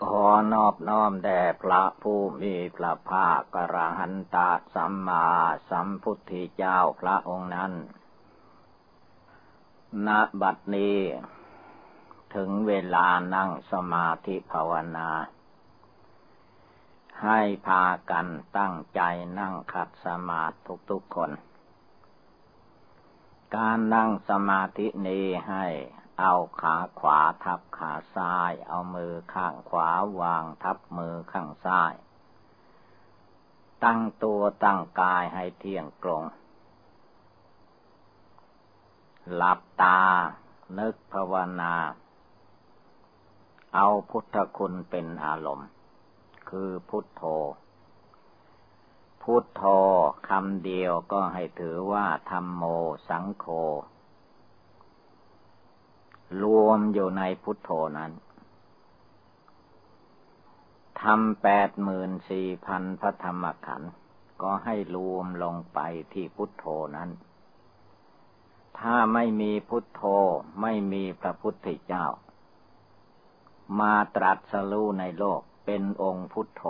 ขอนอบน้อมแด่พระผู้มีพระภาคกระหันตะสัมมาสัมพุทธเจ้าพระองค์นั้น ณ บัดนี้ ถึงเวลานั่งสมาธิภาวนา ให้พากันตั้งใจนั่งขัดสมาธิทุกๆคน การนั่งสมาธินี้ให้ เอาขาขวาทับขาซ้าย เอามือข้างขวาวางทับมือข้างซ้าย ตั้งตัวตั้งกายให้เที่ยงตรง หลับตา นึกภาวนา เอาพุทธคุณเป็นอารมณ์ คือพุทโธพุทโธคำเดียวก็ให้ถือว่าธรรมโมสังโฆ รวมอยู่ในพุทโธนั้นทำแปดหมื่นสี่พันพระธรรมขันธ์ก็ให้รวมลงไปที่พุทโธนั้น ถ้าไม่มีพุทโธไม่มีพระพุทธเจ้า มาตรัสรู้ในโลกเป็นองค์พุทโธ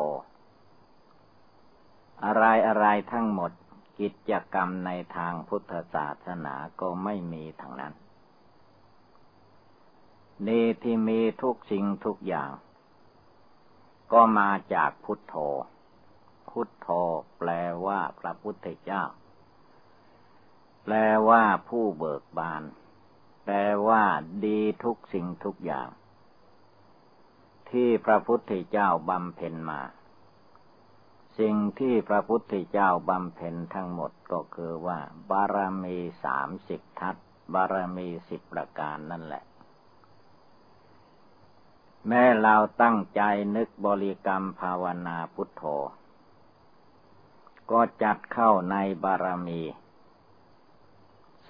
อะไรอะไรทั้งหมดกิจกรรมในทางพุทธศาสนาก็ไม่มีทั้งนั้น นี่ที่มีทุกสิ่งทุกอย่าง ก็มาจากพุทโธ พุทโธแปลว่าพระพุทธเจ้า แปลว่าผู้เบิกบาน แปลว่าดีทุกสิ่งทุกอย่าง ที่พระพุทธเจ้าบำเพ็ญมา สิ่งที่พระพุทธเจ้าบำเพ็ญทั้งหมดก็คือว่า บารมีสามสิบทัศบารมีสิบประการนั่นแหละ แม้เราตั้งใจนึกบริกรรมภาวนาพุทโธ ก็จัดเข้าในบารมี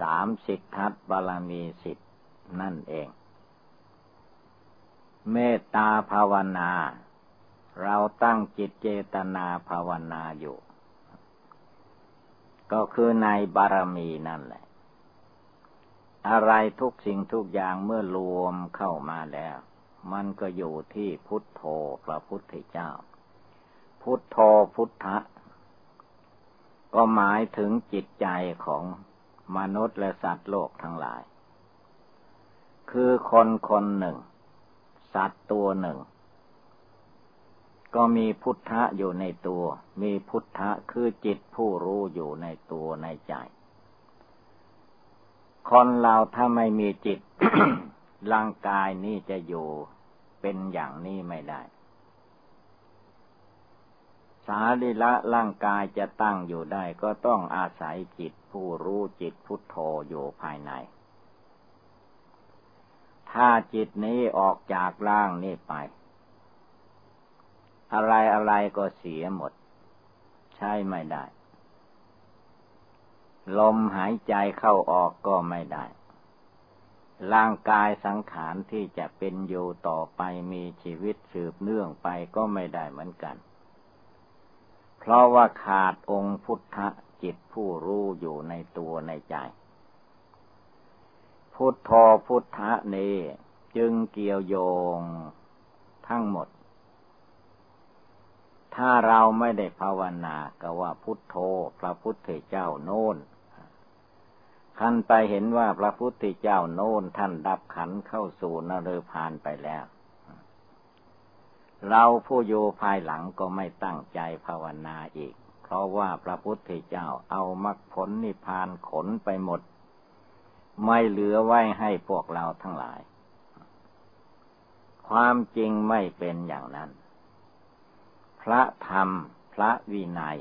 สามสิทธัตบารมีสิบนั่นเอง เมตตาภาวนา เราตั้งจิตเจตนาภาวนาอยู่ ก็คือในบารมีนั่นแหละ อะไรทุกสิ่งทุกอย่างเมื่อรวมเข้ามาแล้ว มันก็อยู่ที่พุทโธพระพุทธเจ้า พุทโธพุทธะ ก็หมายถึงจิตใจของมนุษย์และสัตว์โลกทั้งหลาย คือคนคนหนึ่ง สัตว์ตัวหนึ่ง ก็มีพุทธะอยู่ในตัว มีพุทธะคือจิตผู้รู้อยู่ในตัวในใจคนเราถ้าไม่มีจิต ร่างกายนี้จะอยู่ เป็นอย่างนี้ไม่ได้ สาริละร่างกายจะตั้งอยู่ได้ก็ต้องอาศัยจิตผู้รู้จิตพุทโธอยู่ภายใน ถ้าจิตนี้ออกจากร่างนี้ไป อะไรอะไรก็เสียหมด ใช่ไม่ได้ ลมหายใจเข้าออกก็ไม่ได้ ร่างกายสังขารที่จะเป็นอยู่ต่อไปมีชีวิตสืบเนื่องไปก็ไม่ได้เหมือนกัน เพราะว่าขาดองค์พุทธจิตผู้รู้อยู่ในตัวในใจ พุทโธพุทธะนี้จึงเกี่ยวโยงทั้งหมด ถ้าเราไม่ได้ภาวนาก็ว่าพุทโธพระพุทธเจ้าโน้น ท่านไปเห็นว่าพระพุทธเจ้าโน้นท่านดับขันเข้าสู่นรพานไปแล้ว เราผู้อยู่ภายหลังก็ไม่ตั้งใจภาวนาอีก เพราะว่าพระพุทธเจ้าเอามรรคผลนิพพานขนไปหมด ไม่เหลือไว้ให้พวกเราทั้งหลาย ความจริงไม่เป็นอย่างนั้น พระธรรมพระวินัย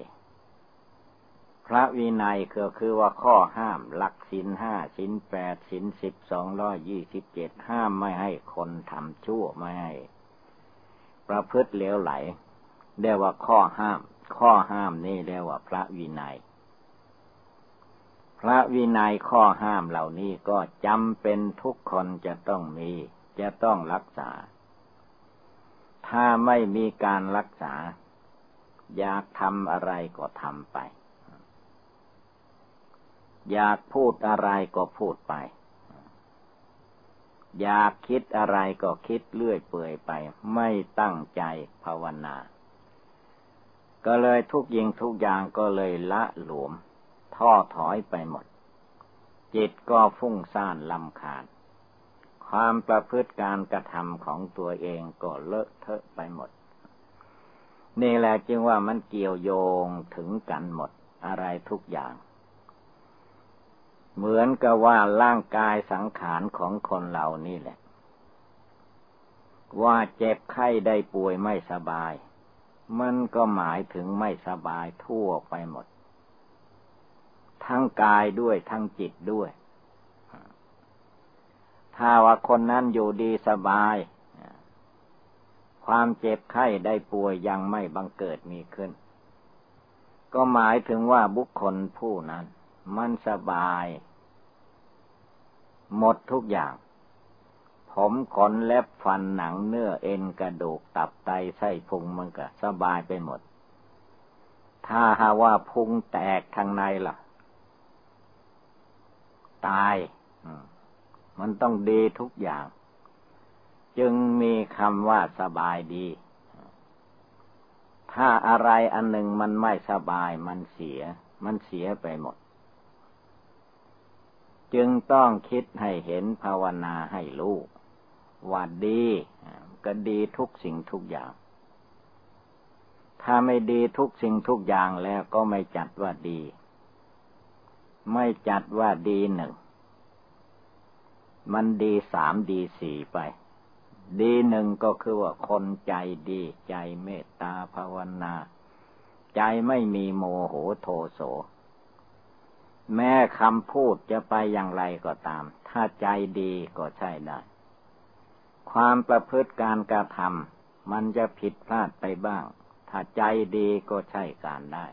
ระวินัยก็คือว่าข้อห้าม หลักสินห้าสินแปดสินสิบสองร้อยยี่สิบเจ็ดห้ามไม่ให้คนทำชั่วไม่ให้ ประพฤติเลวไหลเรียกว่าข้อห้าม ข้อห้ามนี่เรียกว่าพระวินัย พระวินัยข้อห้ามเหล่านี้ก็จำเป็นทุกคนจะต้องมี จะต้องรักษา ถ้าไม่มีการรักษา อยากทำอะไรก็ทำไป อยากพูดอะไรก็พูดไป อยากคิดอะไรก็คิดเลื่อยเปื่อยไป ไม่ตั้งใจภาวนา ก็เลยทุกยิงทุกอย่างก็เลยละหลวมท้อถอยไปหมด จิตก็ฟุ้งซ่านลำคาญ ความประพฤติการกระทำของตัวเองก็เลอะเทอะไปหมด นี่แหละจึงว่ามันเกี่ยวโยงถึงกันหมดอะไรทุกอย่าง เหมือนกับว่าร่างกายสังขารของคนเรานี่แหละ ว่าเจ็บไข้ได้ป่วยไม่สบาย มันก็หมายถึงไม่สบายทั่วไปหมด ทั้งกายด้วยทั้งจิตด้วย ถ้าว่าคนนั้นอยู่ดีสบาย ความเจ็บไข้ได้ป่วยยังไม่บังเกิดมีขึ้น ก็หมายถึงว่าบุคคลผู้นั้น มันสบาย หมดทุกอย่าง ผมขนเล็บฟันหนังเนื้อเอ็นกระดูกตับไตไส้พุงมันก็สบายไปหมด ถ้าหาว่าพุงแตกทางในล่ะ ตายมันต้องดีทุกอย่าง จึงมีคำว่าสบายดี ถ้าอะไรอันหนึ่งมันไม่สบายมันเสีย มันเสียไปหมด จึงต้องคิดให้เห็นภาวนาให้รู้ว่าดีก็ดีทุกสิ่งทุกอย่าง ถ้าไม่ดีทุกสิ่งทุกอย่างแล้วก็ไม่จัดว่าดี ไม่จัดว่าดีหนึ่ง มันดีสามดีสี่ไป ดีหนึ่งก็คือว่าคนใจดีใจเมตตาภาวนา ใจไม่มีโมโหโทโส แม้คำพูดจะไปอย่างไรก็ตาม ถ้าใจดีก็ใช่ได้ ความประพฤติการกระทำมันจะผิดพลาดไปบ้าง ถ้าใจดีก็ใช่การได้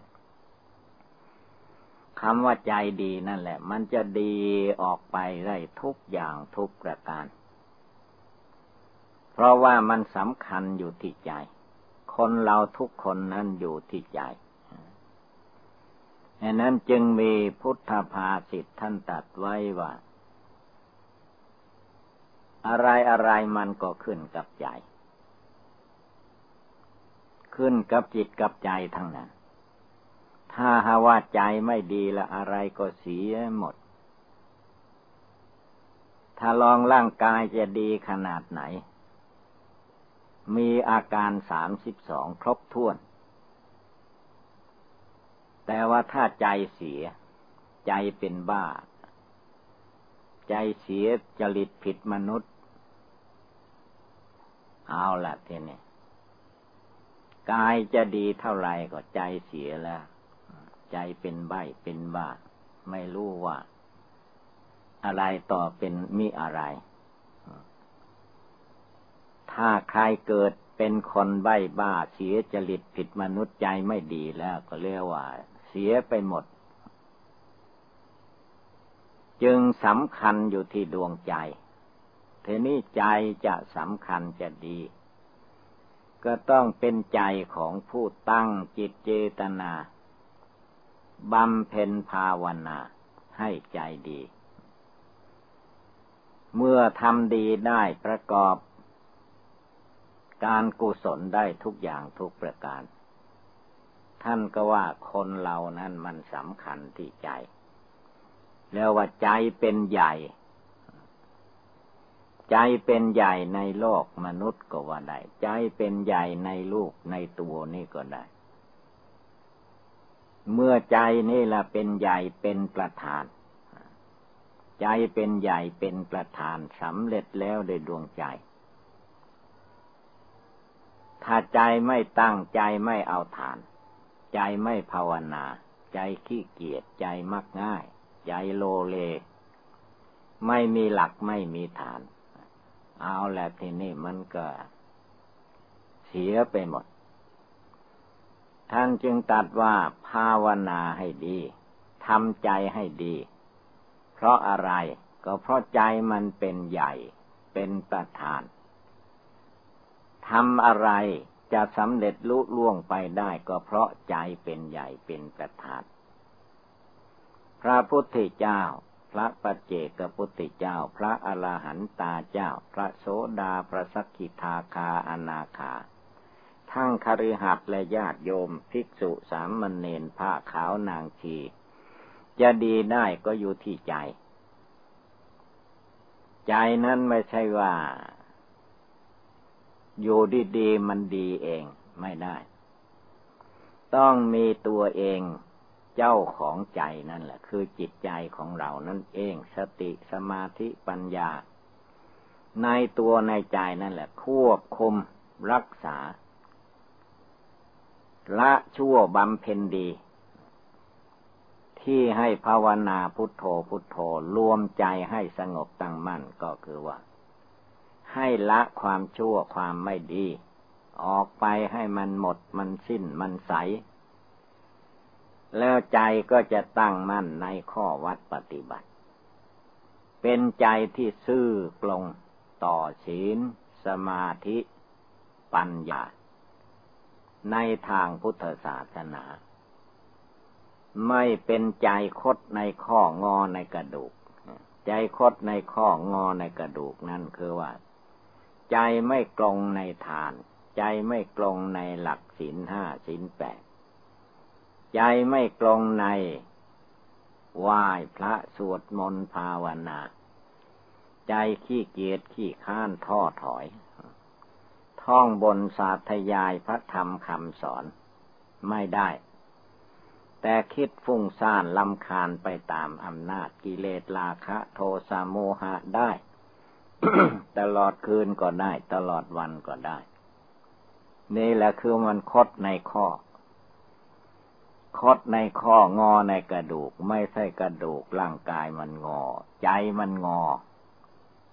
คำว่าใจดีนั่นแหละ มันจะดีออกไปได้ทุกอย่างทุกประการ เพราะว่ามันสำคัญอยู่ที่ใจ คนเราทุกคนนั้นอยู่ที่ใจ ดังนั้นจึงมีพุทธภาษิตท่านตัดไว้ว่า อะไรอะไรมันก็ขึ้นกับใจ ขึ้นกับจิตกับใจทั้งนั้น ถ้าหาว่าใจไม่ดีละอะไรก็เสียหมด ถ้าลองร่างกายจะดีขนาดไหน มีอาการสามสิบสองครบถ้วน แต่ว่าถ้าใจเสีย ใจเป็นบ้า ใจเสียจริตผิดมนุษย์ เอาละทีนี้กายจะดีเท่าไรก็ใจเสียแล้ว ใจเป็นใบเป็นบ้า ไม่รู้ว่า อะไรต่อเป็นมิอะไร ถ้าใครเกิดเป็นคนใบ้บ้าเสียจริตผิดมนุษย์ใจไม่ดีแล้วก็เรียกว่า เสียไปหมด จึงสำคัญอยู่ที่ดวงใจทีนี้ใจจะสำคัญจะดี ก็ต้องเป็นใจของผู้ตั้งจิตเจตนาบำเพ็ญภาวนาให้ใจดี เมื่อทำดีได้ประกอบ การกุศลได้ทุกอย่างทุกประการ ท่านก็ว่าคนเรานั้นมันสำคัญที่ใจ แล้วว่าใจเป็นใหญ่ ใจเป็นใหญ่ในโลกมนุษย์ก็ว่าได้ ใจเป็นใหญ่ในลูกในตัวนี่ก็ได้ เมื่อใจนี่ละเป็นใหญ่เป็นประธาน ใจเป็นใหญ่เป็นประธานสำเร็จแล้วโดยดวงใจถ้าใจไม่ตั้งใจไม่เอาฐาน ใจไม่ภาวนา ใจขี้เกียจใจมักง่าย ใจโลเล ไม่มีหลักไม่มีฐาน เอาแหละทีนี้มันก็เสียไปหมด ท่านจึงตัดว่าภาวนาให้ดีทำใจให้ดี เพราะอะไรก็เพราะใจมันเป็นใหญ่เป็นประธานทำอะไร จะสำเร็จลุล่วงไปได้ก็เพราะใจเป็นใหญ่เป็นประธานพระพุทธเจ้า พระปัจเจกพุทธเจ้า พระอรหันตาเจ้า พระโสดาพระสกิทาคาอนาคา ทั้งคฤหัสถ์และญาติโยมภิกษุสามมณเณรผ้าขาวนางชี จะดีได้ก็อยู่ที่ใจ ใจนั้นไม่ใช่ว่า อยู่ดีๆมันดีเองไม่ได้ ต้องมีตัวเองเจ้าของใจนั่นแหละ คือจิตใจของเรานั่นเอง สติสมาธิปัญญา ในตัวในใจนั่นแหละ ควบคุมรักษา ละชั่วบำเพ็ญดี ที่ให้ภาวนาพุทโธพุทโธรวมใจให้สงบตั้งมั่นก็คือว่า ให้ละความชั่วความไม่ดี ออกไปให้มันหมดมันสิ้นมันใส แล้วใจก็จะตั้งมั่นในข้อวัดปฏิบัติ เป็นใจที่ซื่อปลงต่อศีล สมาธิ ปัญญา ในทางพุทธศาสนา ไม่เป็นใจคดในข้องอในกระดูกใจคดในข้องอในกระดูกนั่นคือว่า ใจไม่กลงในทาน ใจไม่กลงในหลักศีลห้าศีลแปดใจไม่กลงในไหว้พระสวดมนต์ภาวนา ใจขี้เกียจขี้ข้านท้อถอย ท่องบนสาธยายพระธรรมคำสอนไม่ได้ แต่คิดฟุ้งซ่านลำคาญไปตามอำนาจกิเลสราคะ โทสะโมหะได้ ตลอดคืนก็ได้ ตลอดวันก็ได้ นี่แหละคือมันคดในข้อ คดในข้องอในกระดูก ไม่ใช่กระดูกร่างกายมันงอ ใจมันงอ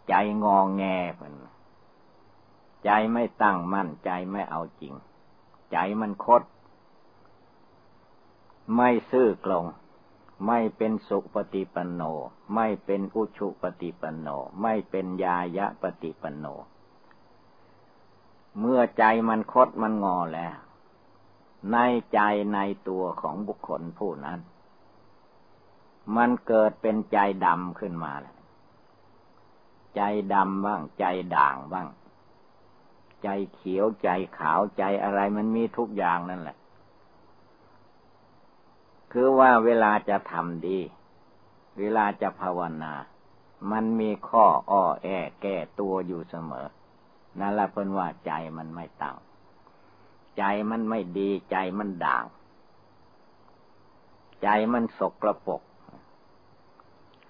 ใจงอแงมันใจไม่ตั้งมั่นใจไม่เอาจริง ใจมันคด ไม่ซื่อกลง ไม่เป็นสุปฏิปันโน ไม่เป็นอุชุปฏิปันโน ไม่เป็นยายะปฏิปันโน เมื่อใจมันคดมันงอแล้ว ในใจในตัวของบุคคลผู้นั้น มันเกิดเป็นใจดำขึ้นมาแล้วใจดำบ้าง ใจด่างบ้าง ใจเขียวใจขาวใจอะไรมันมีทุกอย่างนั่นแหละ คือว่าเวลาจะทำดี เวลาจะภาวนา มันมีข้ออ้อแอแก้ตัวอยู่เสมอ นั่นแหละเพิ่นว่าใจมันไม่ตั้ง ใจมันไม่ดีใจมันด่าง ใจมันสกระปก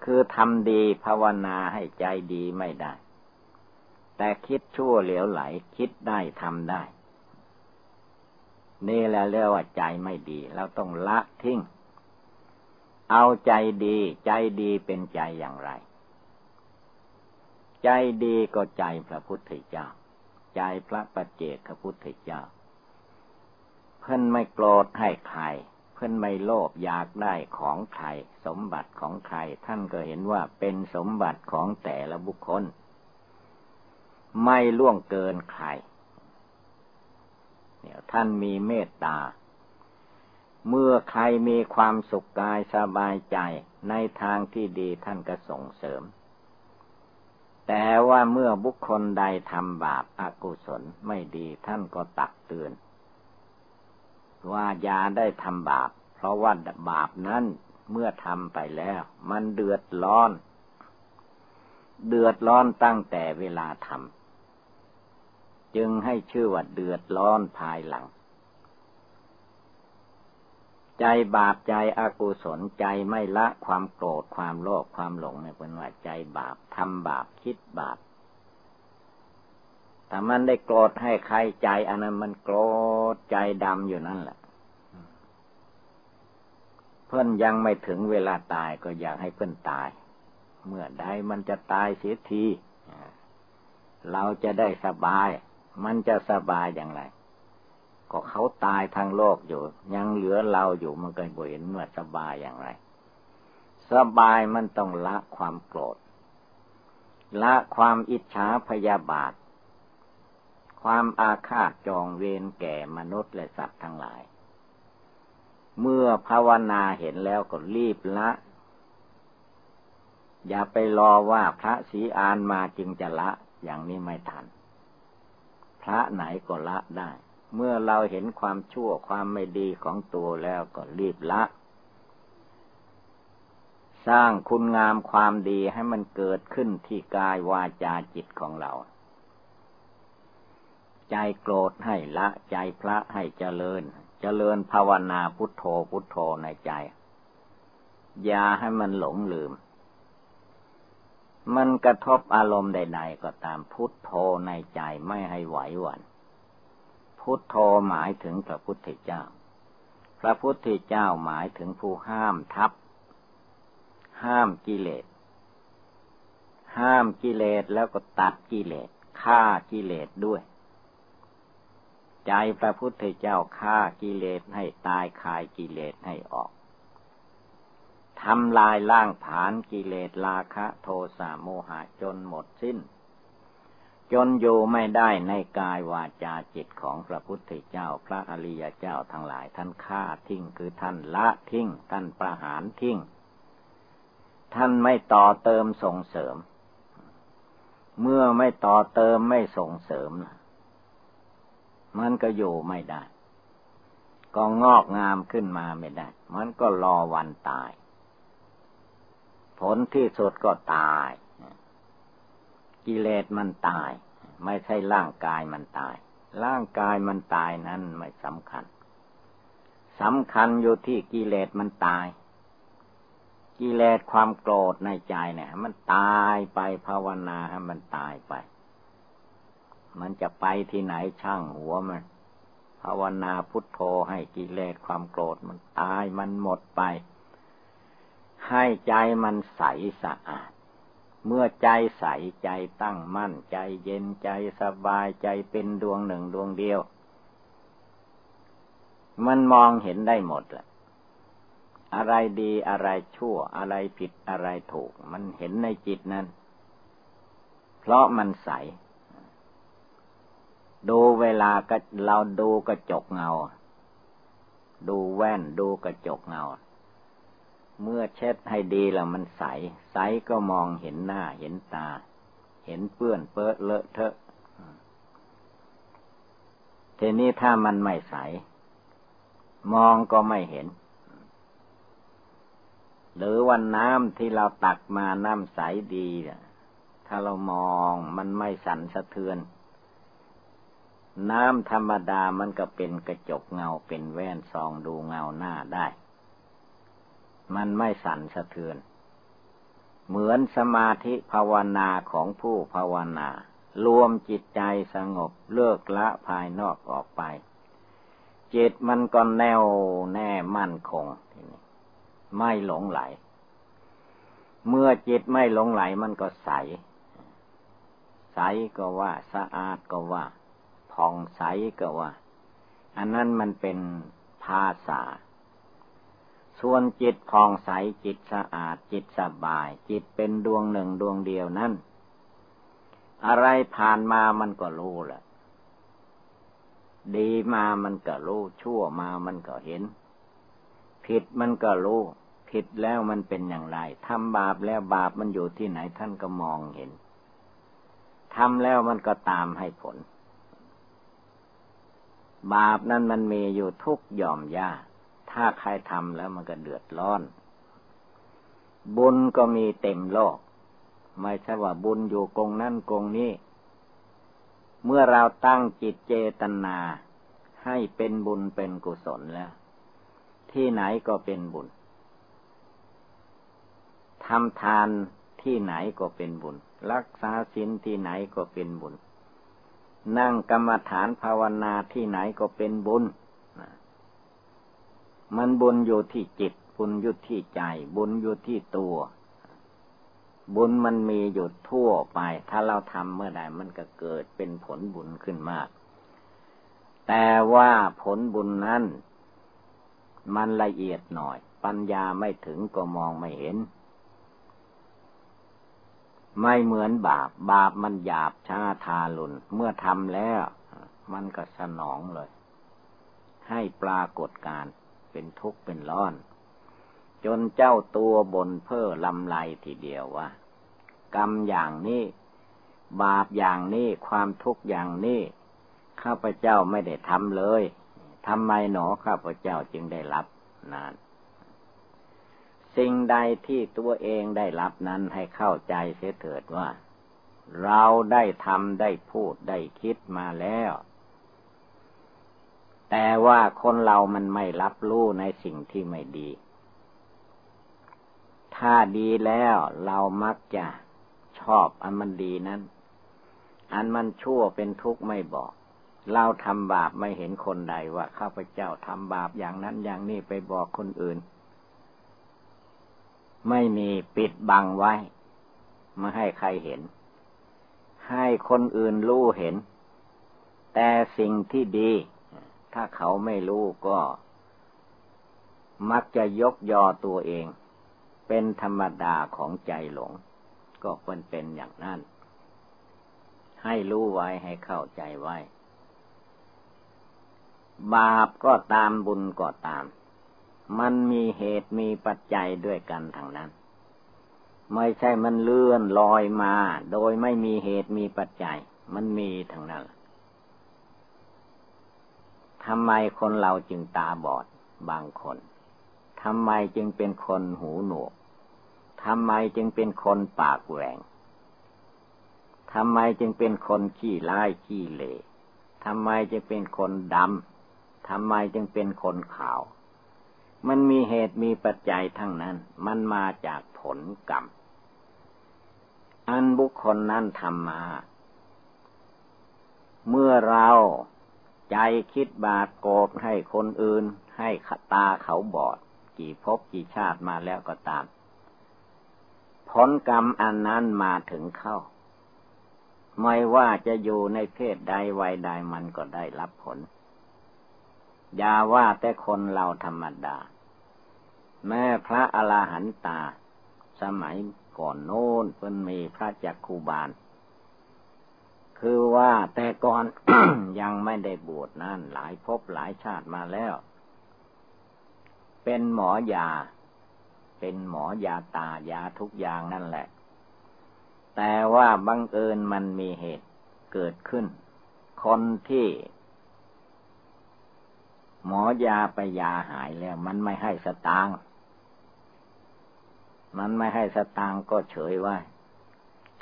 คือทำดีภาวนาให้ใจดีไม่ได้ แต่คิดชั่วเหลวไหล คิดได้ทำได้นี่แหละเรียกว่าใจไม่ดี เราต้องละทิ้ง เอาใจดี ใจดีเป็นใจอย่างไร ใจดีก็ใจพระพุทธเจ้า ใจพระปัจเจกพระพุทธเจ้า เพื่อนไม่โกรธให้ใคร เพื่อนไม่โลภอยากได้ของใคร สมบัติของใคร ท่านก็เห็นว่าเป็นสมบัติของแต่ละบุคคล ไม่ล่วงเกินใครเนี่ยท่านมีเมตตา เมื่อใครมีความสุขกายสบายใจในทางที่ดีท่านก็ส่งเสริม แต่ว่าเมื่อบุคคลใดทำบาปอากุศลไม่ดีท่านก็ตักเตือน ว่าอย่าได้ทำบาป เพราะว่าบาปนั้นเมื่อทำไปแล้ว มันเดือดร้อน เดือดร้อนตั้งแต่เวลาทำจึงให้ชื่อว่าเดือดร้อนภายหลัง ใจบาปใจอกุศลใจไม่ละความโกรธความโลภความหลงเนี่ยเป็นว่าใจบาปทำบาปคิดบาปแต่มันได้โกรธให้ใครใจอันนั้นมันโกรธใจดำอยู่นั่นแหละเพื่อนยังไม่ถึงเวลาตายก็อยากให้เพื่อนตาย เมื่อใดมันจะตายเสียทีเราจะได้สบาย มันจะสบายอย่างไร ก็เขาตายทางโลกอยู่ ยังเหลือเราอยู่มันก็เห็นว่าสบายอย่างไร สบายมันต้องละความโกรธ ละความอิจฉาพยาบาท ความอาฆาตจองเวรแก่มนุษย์และสัตว์ทั้งหลาย เมื่อภาวนาเห็นแล้วก็รีบละ อย่าไปรอว่าพระศีอานมาจึงจะละอย่างนี้ไม่ทัน พระไหนก็ละได้ เมื่อเราเห็นความชั่วความไม่ดีของตัวแล้วก็รีบละ สร้างคุณงามความดีให้มันเกิดขึ้นที่กายวาจาจิตของเรา ใจโกรธให้ละ ใจพระให้เจริญ เจริญภาวนาพุทโธพุทโธในใจ อย่าให้มันหลงลืม มันกระทบอารมณ์ใด ๆ ก็ตามพุทโธในใจไม่ให้ไหวหวัน่น พุทโธหมายถึงพระพุทธเจ้า พระพุทธเจ้าหมายถึงผู้ห้ามทับ ห้ามกิเลส ห้ามกิเลสแล้วก็ตัดกิเลสฆ่ากิเลสด้วย ใจพระพุทธเจ้าฆ่ากิเลสให้ตายคายกิเลสให้ออกทำลายล่างผานกิเลสราคะ โทสะโมหะจนหมดสิ้น จนอยู่ไม่ได้ในกายวาจาจิตของพระพุทธเจ้าพระอริยเจ้าทั้งหลายท่านฆ่าทิ้งคือท่านละทิ้งท่านประหารทิ้งท่านไม่ต่อเติมส่งเสริม เมื่อไม่ต่อเติมไม่ส่งเสริมมันก็อยู่ไม่ได้ ก็งอกงามขึ้นมาไม่ได้ มันก็รอวันตาย ผลที่สุดก็ตาย กิเลสมันตาย ไม่ใช่ร่างกายมันตาย ร่างกายมันตายนั้นไม่สำคัญสำคัญอยู่ที่กิเลสมันตาย กิเลสความโกรธในใจเนี่ย มันตายไปภาวนาให้มันตายไป มันจะไปที่ไหนช่างหัวมัน ภาวนาพุทโธให้กิเลสความโกรธมันตายมันหมดไป ให้ใจมันใสสะอาด เมื่อใจใสใจตั้งมั่น ใจเย็นใจสบายใจเป็นดวงหนึ่งดวงเดียว มันมองเห็นได้หมดแหละอะไรดีอะไรชั่ว อะไรผิดอะไรถูก มันเห็นในจิตนั้น เพราะมันใส ดูเวลาก็เราดูกระจกเงา ดูแว่นดูกระจกเงา เมื่อเช็ดให้ดีแล้วมันใส ใสก็มองเห็นหน้าเห็นตา เห็นเปื้อนเปื้อเลอะเทอะทีนี้ถ้ามันไม่ใส มองก็ไม่เห็น หรือวันน้ำที่เราตักมาน้ำใสดีถ้าเรามองมันไม่สั่นสะเทือน น้ำธรรมดามันก็เป็นกระจกเงาเป็นแว่นซองดูเงาหน้าได้ มันไม่สั่นสะเทือน เหมือนสมาธิภาวนาของผู้ภาวนา รวมจิตใจสงบเลิกละภายนอกออกไป จิตมันก็แน่วแน่มั่นคง ไม่หลงไหล เมื่อจิตไม่หลงไหลมันก็ใส ใสก็ว่าสะอาดก็ว่าผ่องใสก็ว่า อันนั้นมันเป็นภาษา ส่วนจิตผ่องใสจิตสะอาดจิตสบาย จิตเป็นดวงหนึ่งดวงเดียวนั้นอะไรผ่านมามันก็รู้แหละดีมามันก็รู้ ชั่วมามันก็เห็น ผิดมันก็รู้ ผิดแล้วมันเป็นอย่างไรทำบาปแล้วบาปมันอยู่ที่ไหนท่านก็มองเห็นทำแล้วมันก็ตามให้ผล บาปนั้นมันมีอยู่ทุกหย่อมยา ถ้าใครทำแล้วมันก็เดือดร้อน บุญก็มีเต็มโลก ไม่ใช่ว่าบุญอยู่กงนั่นกงนี้ เมื่อเราตั้งจิตเจตนาให้เป็นบุญเป็นกุศลแล้ว ที่ไหนก็เป็นบุญทำทานที่ไหนก็เป็นบุญ รักษาศีลที่ไหนก็เป็นบุญ นั่งกรรมฐานภาวนาที่ไหนก็เป็นบุญ มันบุญอยู่ที่จิต บุญอยู่ที่ใจ บุญอยู่ที่ตัว บุญมันมีอยู่ทั่วไป ถ้าเราทำเมื่อใดมันก็เกิดเป็นผลบุญขึ้นมาก แต่ว่าผลบุญนั้น มันละเอียดหน่อย ปัญญาไม่ถึงก็มองไม่เห็น ไม่เหมือนบาป บาปมันหยาบช้าทาลุนเมื่อทำแล้ว มันก็สนองเลย ให้ปรากฏการ เป็นทุกข์เป็นร้อน จนเจ้าตัวบนเพ้อลำไรทีเดียวว่า กรรมอย่างนี้ บาปอย่างนี้ความทุกข์อย่างนี้ข้าพเจ้าไม่ได้ทำเลยทำไมหนอข้าพเจ้าจึงได้รับนานสิ่งใดที่ตัวเองได้รับนั้นให้เข้าใจเสียเถิดว่า เราได้ทำได้พูดได้คิดมาแล้ว แต่ว่าคนเรามันไม่รับรู้ในสิ่งที่ไม่ดี ถ้าดีแล้วเรามักจะชอบอันมันดีนั้น อันมันชั่วเป็นทุกข์ไม่บอก เราทำบาปไม่เห็นคนใดว่าข้าพเจ้าทำบาปอย่างนั้นอย่างนี้ไปบอกคนอื่น ไม่มีปิดบังไว้ไม่ให้ใครเห็น ให้คนอื่นรู้เห็น แต่สิ่งที่ดี ถ้าเขาไม่รู้ก็ มักจะยกยอตัวเอง เป็นธรรมดาของใจหลง ก็เป็นเป็นอย่างนั้น ให้รู้ไว้ให้เข้าใจไว้ บาปก็ตามบุญก็ตาม มันมีเหตุมีปัจจัยด้วยกันทางนั้น ไม่ใช่มันเลื่อนลอยมา โดยไม่มีเหตุมีปัจจัย มันมีทางนั้น ทำไมคนเราจึงตาบอดบางคนทำไมจึงเป็นคนหูหนวกทำไมจึงเป็นคนปากแหวงทำไมจึงเป็นคนขี้ร้ายขี้เลทำไมจึงเป็นคนดำทำไมจึงเป็นคนขาว มันมีเหตุมีปัจจัยทั้งนั้น มันมาจากผลกรรม อันบุคคลนั้นทำมา เมื่อเรา ใจคิดบาดโกรธให้คนอื่น ให้ขตาเขาบอด กี่ภพกี่ชาติมาแล้วก็ตาม ผลกรรมอันนั้นมาถึงเข้า ไม่ว่าจะอยู่ในเพศใดวัยใดมันก็ได้รับผล อย่าว่าแต่คนเราธรรมดา แม่พระอรหันตา สมัยก่อนโน้นเพิ่นมีพระจักคูบาล คือว่าแต่ก่อนยังไม่ได้บวชนั่นหลายภพหลายชาติมาแล้ว เป็นหมอยา เป็นหมอยาตายาทุกอย่างนั่นแหละ แต่ว่าบังเอิญมันมีเหตุเกิดขึ้น คนที่ หมอยาไปยาหายแล้ว มันไม่ให้สตางค์มันไม่ให้สตางค์ก็เฉยไว้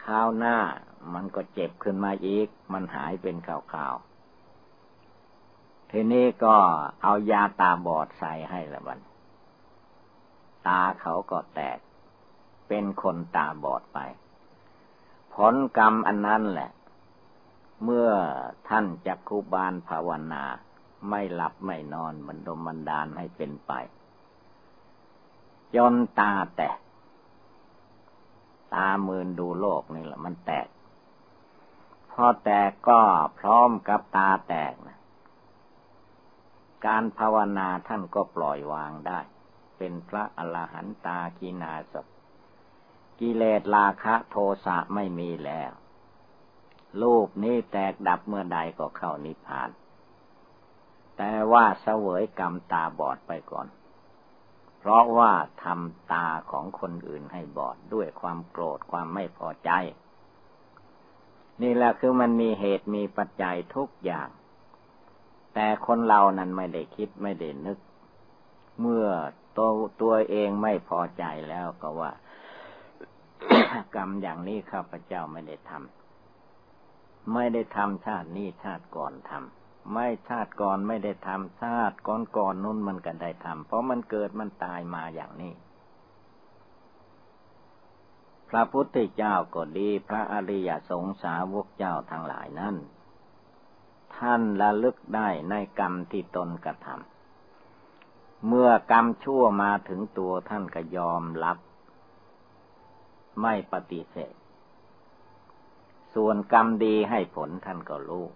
ข้าวหน้า มันก็เจ็บขึ้นมาอีก มันหายเป็นขาวๆทีนี้ก็เอายาตาบอดใส่ให้ละวันตาเขาก็แตก เป็นคนตาบอดไป ผลกรรมอันนั้นแหละ เมื่อท่านจักคุบาลภาวนา ไม่หลับไม่นอนมันดมมันดานให้เป็นไป จนตาแตก ตามืนดูโลกนี่แหละ มันแตก พอแตกก็พร้อมกับตาแตกนะการภาวนาท่านก็ปล่อยวางได้ เป็นพระอรหันตากีนาศกิเลสราคะโทสะไม่มีแล้วรูปนี้แตกดับเมื่อใดก็เข้านิพพาน แต่ว่าเสวยกรรมตาบอดไปก่อน เพราะว่าทำตาของคนอื่นให้บอดด้วยความโกรธความไม่พอใจ นี่แหละคือมันมีเหตุมีปัจจัยทุกอย่าง แต่คนเรานั้นไม่ได้คิดไม่ได้นึก เมื่อตัวตัวเองไม่พอใจแล้วก็ว่ากรรมอย่างนี้ข้าพเจ้าไม่ได้ทำไม่ได้ทำชาตินี้ชาติก่อนทำ ไม่ชาติก่อนไม่ได้ทำชาติก่อนก่อนนู้นมันก็ได้ทำเพราะมันเกิดมันตายมาอย่างนี้ พระพุทธเจ้าก็ดี พระอริยสงสาวกเจ้าทั้งหลายนั้นท่านระลึกได้ในกรรมที่ตนกระทำเมื่อกรรมชั่วมาถึงตัวท่านก็ยอมรับ ไม่ปฏิเสธ ส่วนกรรมดีให้ผลท่านก็รู้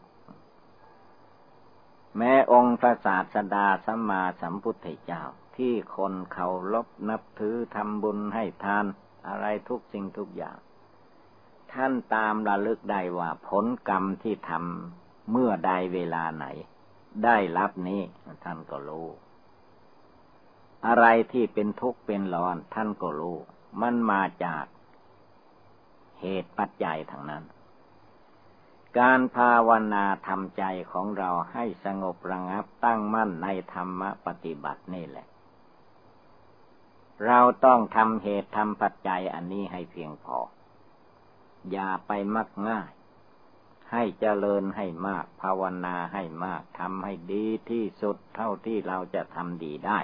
แม้องค์พระศาสดาสัมมาสัมพุทธเจ้า ที่คนเขาลบนับถือทำบุญให้ทานอะไรทุกสิ่งทุกอย่าง ท่านตามระลึกได้ว่าผลกรรมที่ทำเมื่อใดเวลาไหน ได้รับนี้ท่านก็รู้ อะไรที่เป็นทุกข์เป็นร้อนท่านก็รู้ มันมาจากเหตุปัจจัยทางนั้น การภาวนาทำใจของเราให้สงบระงับตั้งมั่นในธรรมปฏิบัตินี่แหละ เราต้องทำเหตุทำปัจจัยอันนี้ให้เพียงพอ อย่าไปมักง่าย ให้เจริญให้มาก ภาวนาให้มากทำให้ดีที่สุดเท่าที่เราจะทำดีได้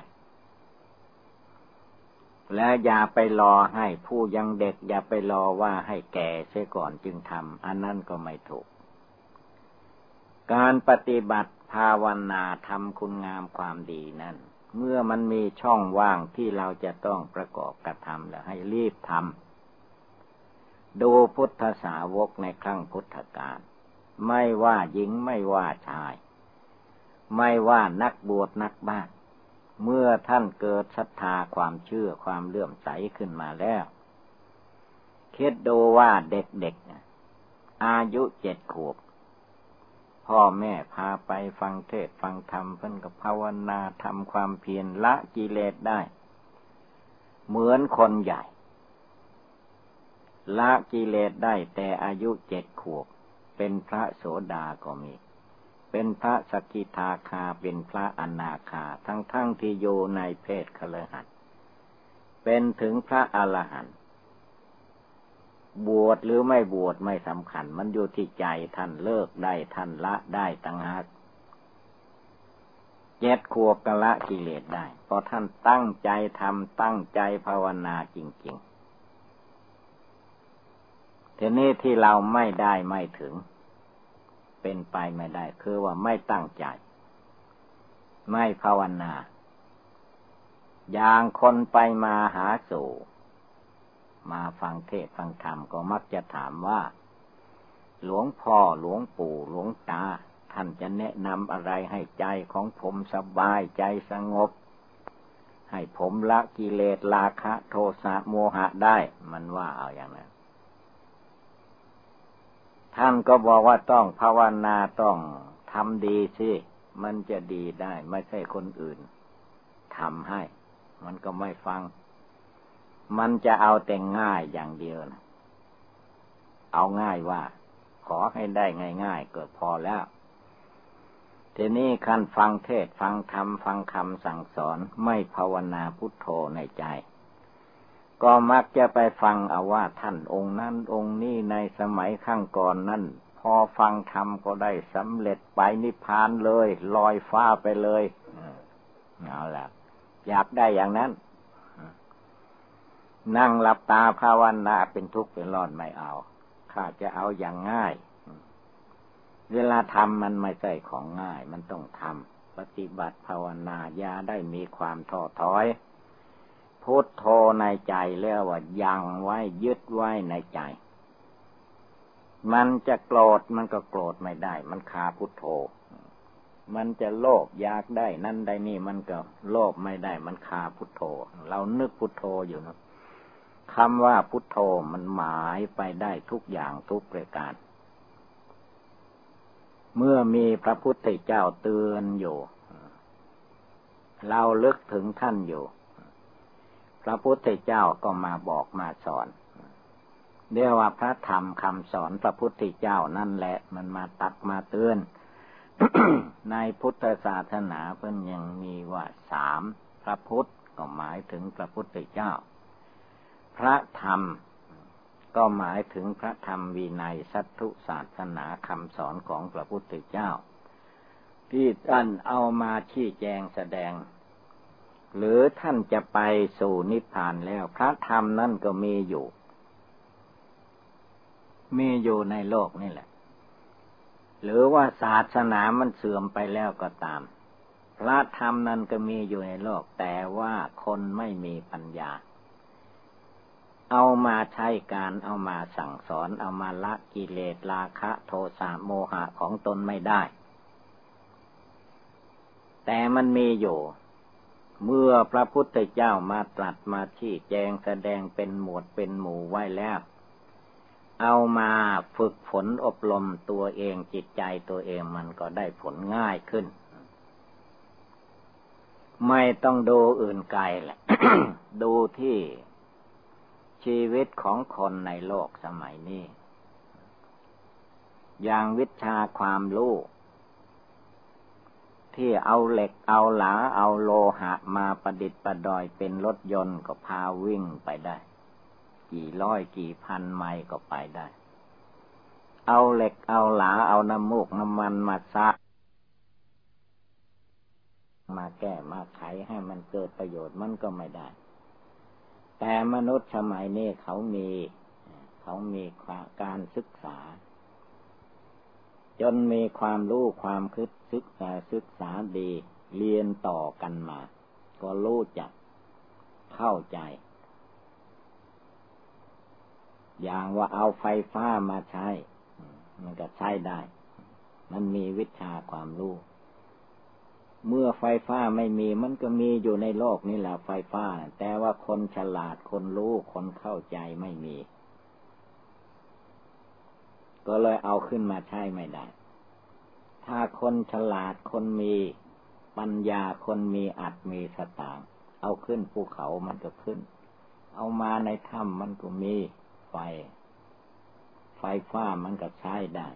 และอย่าไปรอให้ผู้ยังเด็ก อย่าไปรอว่าให้แก่เสียก่อนจึงทำอันนั้นก็ไม่ถูก การปฏิบัติภาวนาทำคุณงามความดีนั้นเมื่อมันมีช่องว่างที่เราจะต้องประกอบกระทำแล้วให้รีบทำดูพุทธสาวกในครั้งพุทธกาลไม่ว่าหญิงไม่ว่าชาย ไม่ว่านักบวชนักบ้านเมื่อท่านเกิดศรัทธาความเชื่อความเลื่อมใสขึ้นมาแล้วคิดดูว่าเด็กๆอายุเจ็ดขวบ พ่อแม่พาไปฟังเทศฟังธรรมเพิ่นกับภาวนาทำความเพียรละกิเลสได้ เหมือนคนใหญ่ ละกิเลสได้แต่อายุเจ็ดขวบ เป็นพระโสดาก็มี เป็นพระสกิทาคาเป็นพระอนาคาทั้งทั้งที่อยู่ในเพศคลหัดเป็นถึงพระอรหันต์ บวชหรือไม่บวชไม่สำคัญ มันอยู่ที่ใจท่านเลิกได้ท่านละได้ตั้งหากเจ็ดขวบกละกิเลสได้พราะท่านตั้งใจทำตั้งใจภาวนาจริง ๆ ทีนี้ที่เราไม่ได้ไม่ถึง เป็นไปไม่ได้ คือว่าไม่ตั้งใจ ไม่ภาวนา อย่างคนไปมาหาสู่ มาฟังเทศฟังธรรมก็มักจะถามว่า หลวงพ่อหลวงปู่หลวงตา ท่านจะแนะนำอะไรให้ใจของผมสบายใจสงบ ให้ผมละกิเลสราคะ โทสะโมหะได้ มันว่าเอาอย่างนั้น ท่านก็บอกว่าต้องภาวนาต้องทำดีสิ มันจะดีได้ ไม่ใช่คนอื่นทำให้ มันก็ไม่ฟัง มันจะเอาแต่งง่ายอย่างเดียวนะเอาง่ายว่า ขอให้ได้ง่าย ๆ เกิดพอแล้วทีนี้ขั้นฟังเทศฟังธรรมฟังคำสั่งสอนไม่ภาวนาพุทโธในใจ ก็มักจะไปฟังเอาว่าท่านองค์นั้นองค์นี้ในสมัยข้างก่อนนั่นพอฟังธรรมก็ได้สำเร็จไปนิพพานเลย ลอยฟ้าไปเลยเอาละอยากได้อย่างนั้น นั่งหลับตาภาวนาเป็นทุกข์เป็นร้อนไม่เอา ข้าจะเอาอย่างง่าย เวลาทำมันไม่ใช่ของง่าย มันต้องทำปฏิบัติภาวนาอย่าได้มีความท้อถอยพุทโธในใจเรียกว่ายังไว้ยึดไว้ในใจ มันจะโกรธมันก็โกรธไม่ได้ มันคาพุทโธ มันจะโลภอยากได้นั่นได้นี่มันก็โลภไม่ได้ มันคาพุทโธ เรานึกพุทโธอยู่นะ คำว่าพุทโธมันหมายไปได้ทุกอย่างทุกประการ เมื่อมีพระพุทธเจ้าเตือนอยู่ เราลึกถึงท่านอยู่ พระพุทธเจ้าก็มาบอกมาสอนเรียกว่าพระธรรมคำสอนพระพุทธเจ้านั่นแหละมันมาตักมาเตือนในพุทธศาสนาเพิ่นยังมีว่าสามพระพุทธก็หมายถึงพระพุทธเจ้า พระธรรม ก็หมายถึงพระธรรมวินัยสัตถุศาสนาคำสอนของพระพุทธเจ้า ที่ท่านเอามาชี้แจงแสดง หรือท่านจะไปสู่นิพพานแล้ว พระธรรมนั่นก็มีอยู่ มีอยู่ในโลกนี่แหละ หรือว่าศาสนามันเสื่อมไปแล้วก็ตาม พระธรรมนั้นก็มีอยู่ในโลก แต่ว่าคนไม่มีปัญญา เอามาใช้การเอามาสั่งสอนเอามาละกิเลสราคะ โทสะโมหะของตนไม่ได้ แต่มันมีอยู่ เมื่อพระพุทธเจ้ามาตรัสมาชี้แจงแสดงเป็นหมวดเป็นหมู่ไว้แล้ว เอามาฝึกฝนอบรมตัวเองจิตใจตัวเองมันก็ได้ผลง่ายขึ้น ไม่ต้องดูอื่นไกลแหละดูที่ ชีวิตของคนในโลกสมัยนี้ อย่างวิชาความรู้ที่เอาเหล็กเอาหลาเอาโลหะมาประดิษฐ์ประดอยเป็นรถยนต์ก็พาวิ่งไปได้ กี่ร้อยกี่พันไมล์ก็ไปได้ เอาเหล็กเอาหลาเอาน้ำมูกน้ำมันมาซักมาแก้มาไขให้มันเกิดประโยชน์มันก็ไม่ได้ แต่มนุษย์สมัยนี้เขามีเขามีการศึกษา จนมีความรู้ความคิดศึกษาศึกษาดี เรียนต่อกันมา ก็รู้จักเข้าใจ อย่างว่าเอาไฟฟ้ามาใช้ มันก็ใช้ได้ มันมีวิชาความรู้ เมื่อไฟฟ้าไม่มีมันก็มีอยู่ในโลกนี่แหละไฟฟ้า แต่ว่าคนฉลาดคนรู้คนเข้าใจไม่มี ก็เลยเอาขึ้นมาใช้ไม่ได้ ถ้าคนฉลาดคนมีปัญญาคนมีอัดมีสตางเอาขึ้นภูเขามันก็ขึ้น เอามาในถ้ำมันก็มีไฟ ไฟฟ้ามันก็ใช้ได้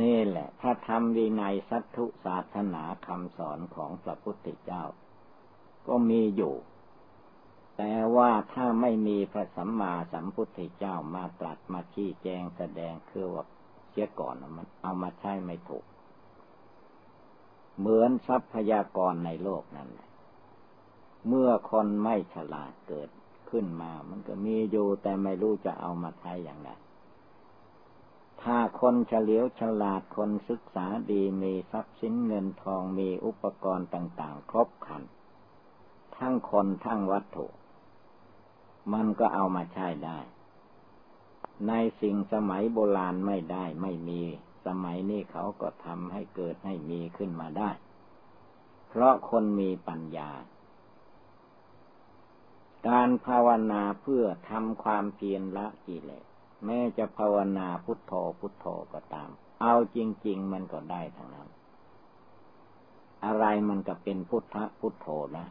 นี่แหละถ้าทำวินัยสัตถุศาสนาคำสอนของพระพุทธเจ้า ก็มีอยู่ แต่ว่าถ้าไม่มีพระสัมมาสัมพุทธเจ้ามาตรัสมาชี้แจงแสดงคือว่าเสียก่อนมันเอามาใช้ไม่ถูก เหมือนทรัพยากรในโลกนั่นแหละเมื่อคนไม่ฉลาดเกิดขึ้นมา มันก็มีอยู่แต่ไม่รู้จะเอามาใช้อย่างไร ถ้าคนเฉลียวฉลาดคนศึกษาดีมีทรัพย์สินเงินทองมีอุปกรณ์ต่างๆ ครบครัน ทั้งคนทั้งวัตถุ มันก็เอามาใช้ได้ ในสิ่งสมัยโบราณไม่ได้ไม่มี สมัยนี้เขาก็ทำให้เกิดให้มีขึ้นมาได้ เพราะคนมีปัญญา การภาวนาเพื่อทำความเพียรละกิเลส แม้จะภาวนาพุทโธพุทโธก็ตาม เอาจริง ๆ มันก็ได้ทั้งนั้น อะไรมันก็เป็นพุทธพุทโธนะ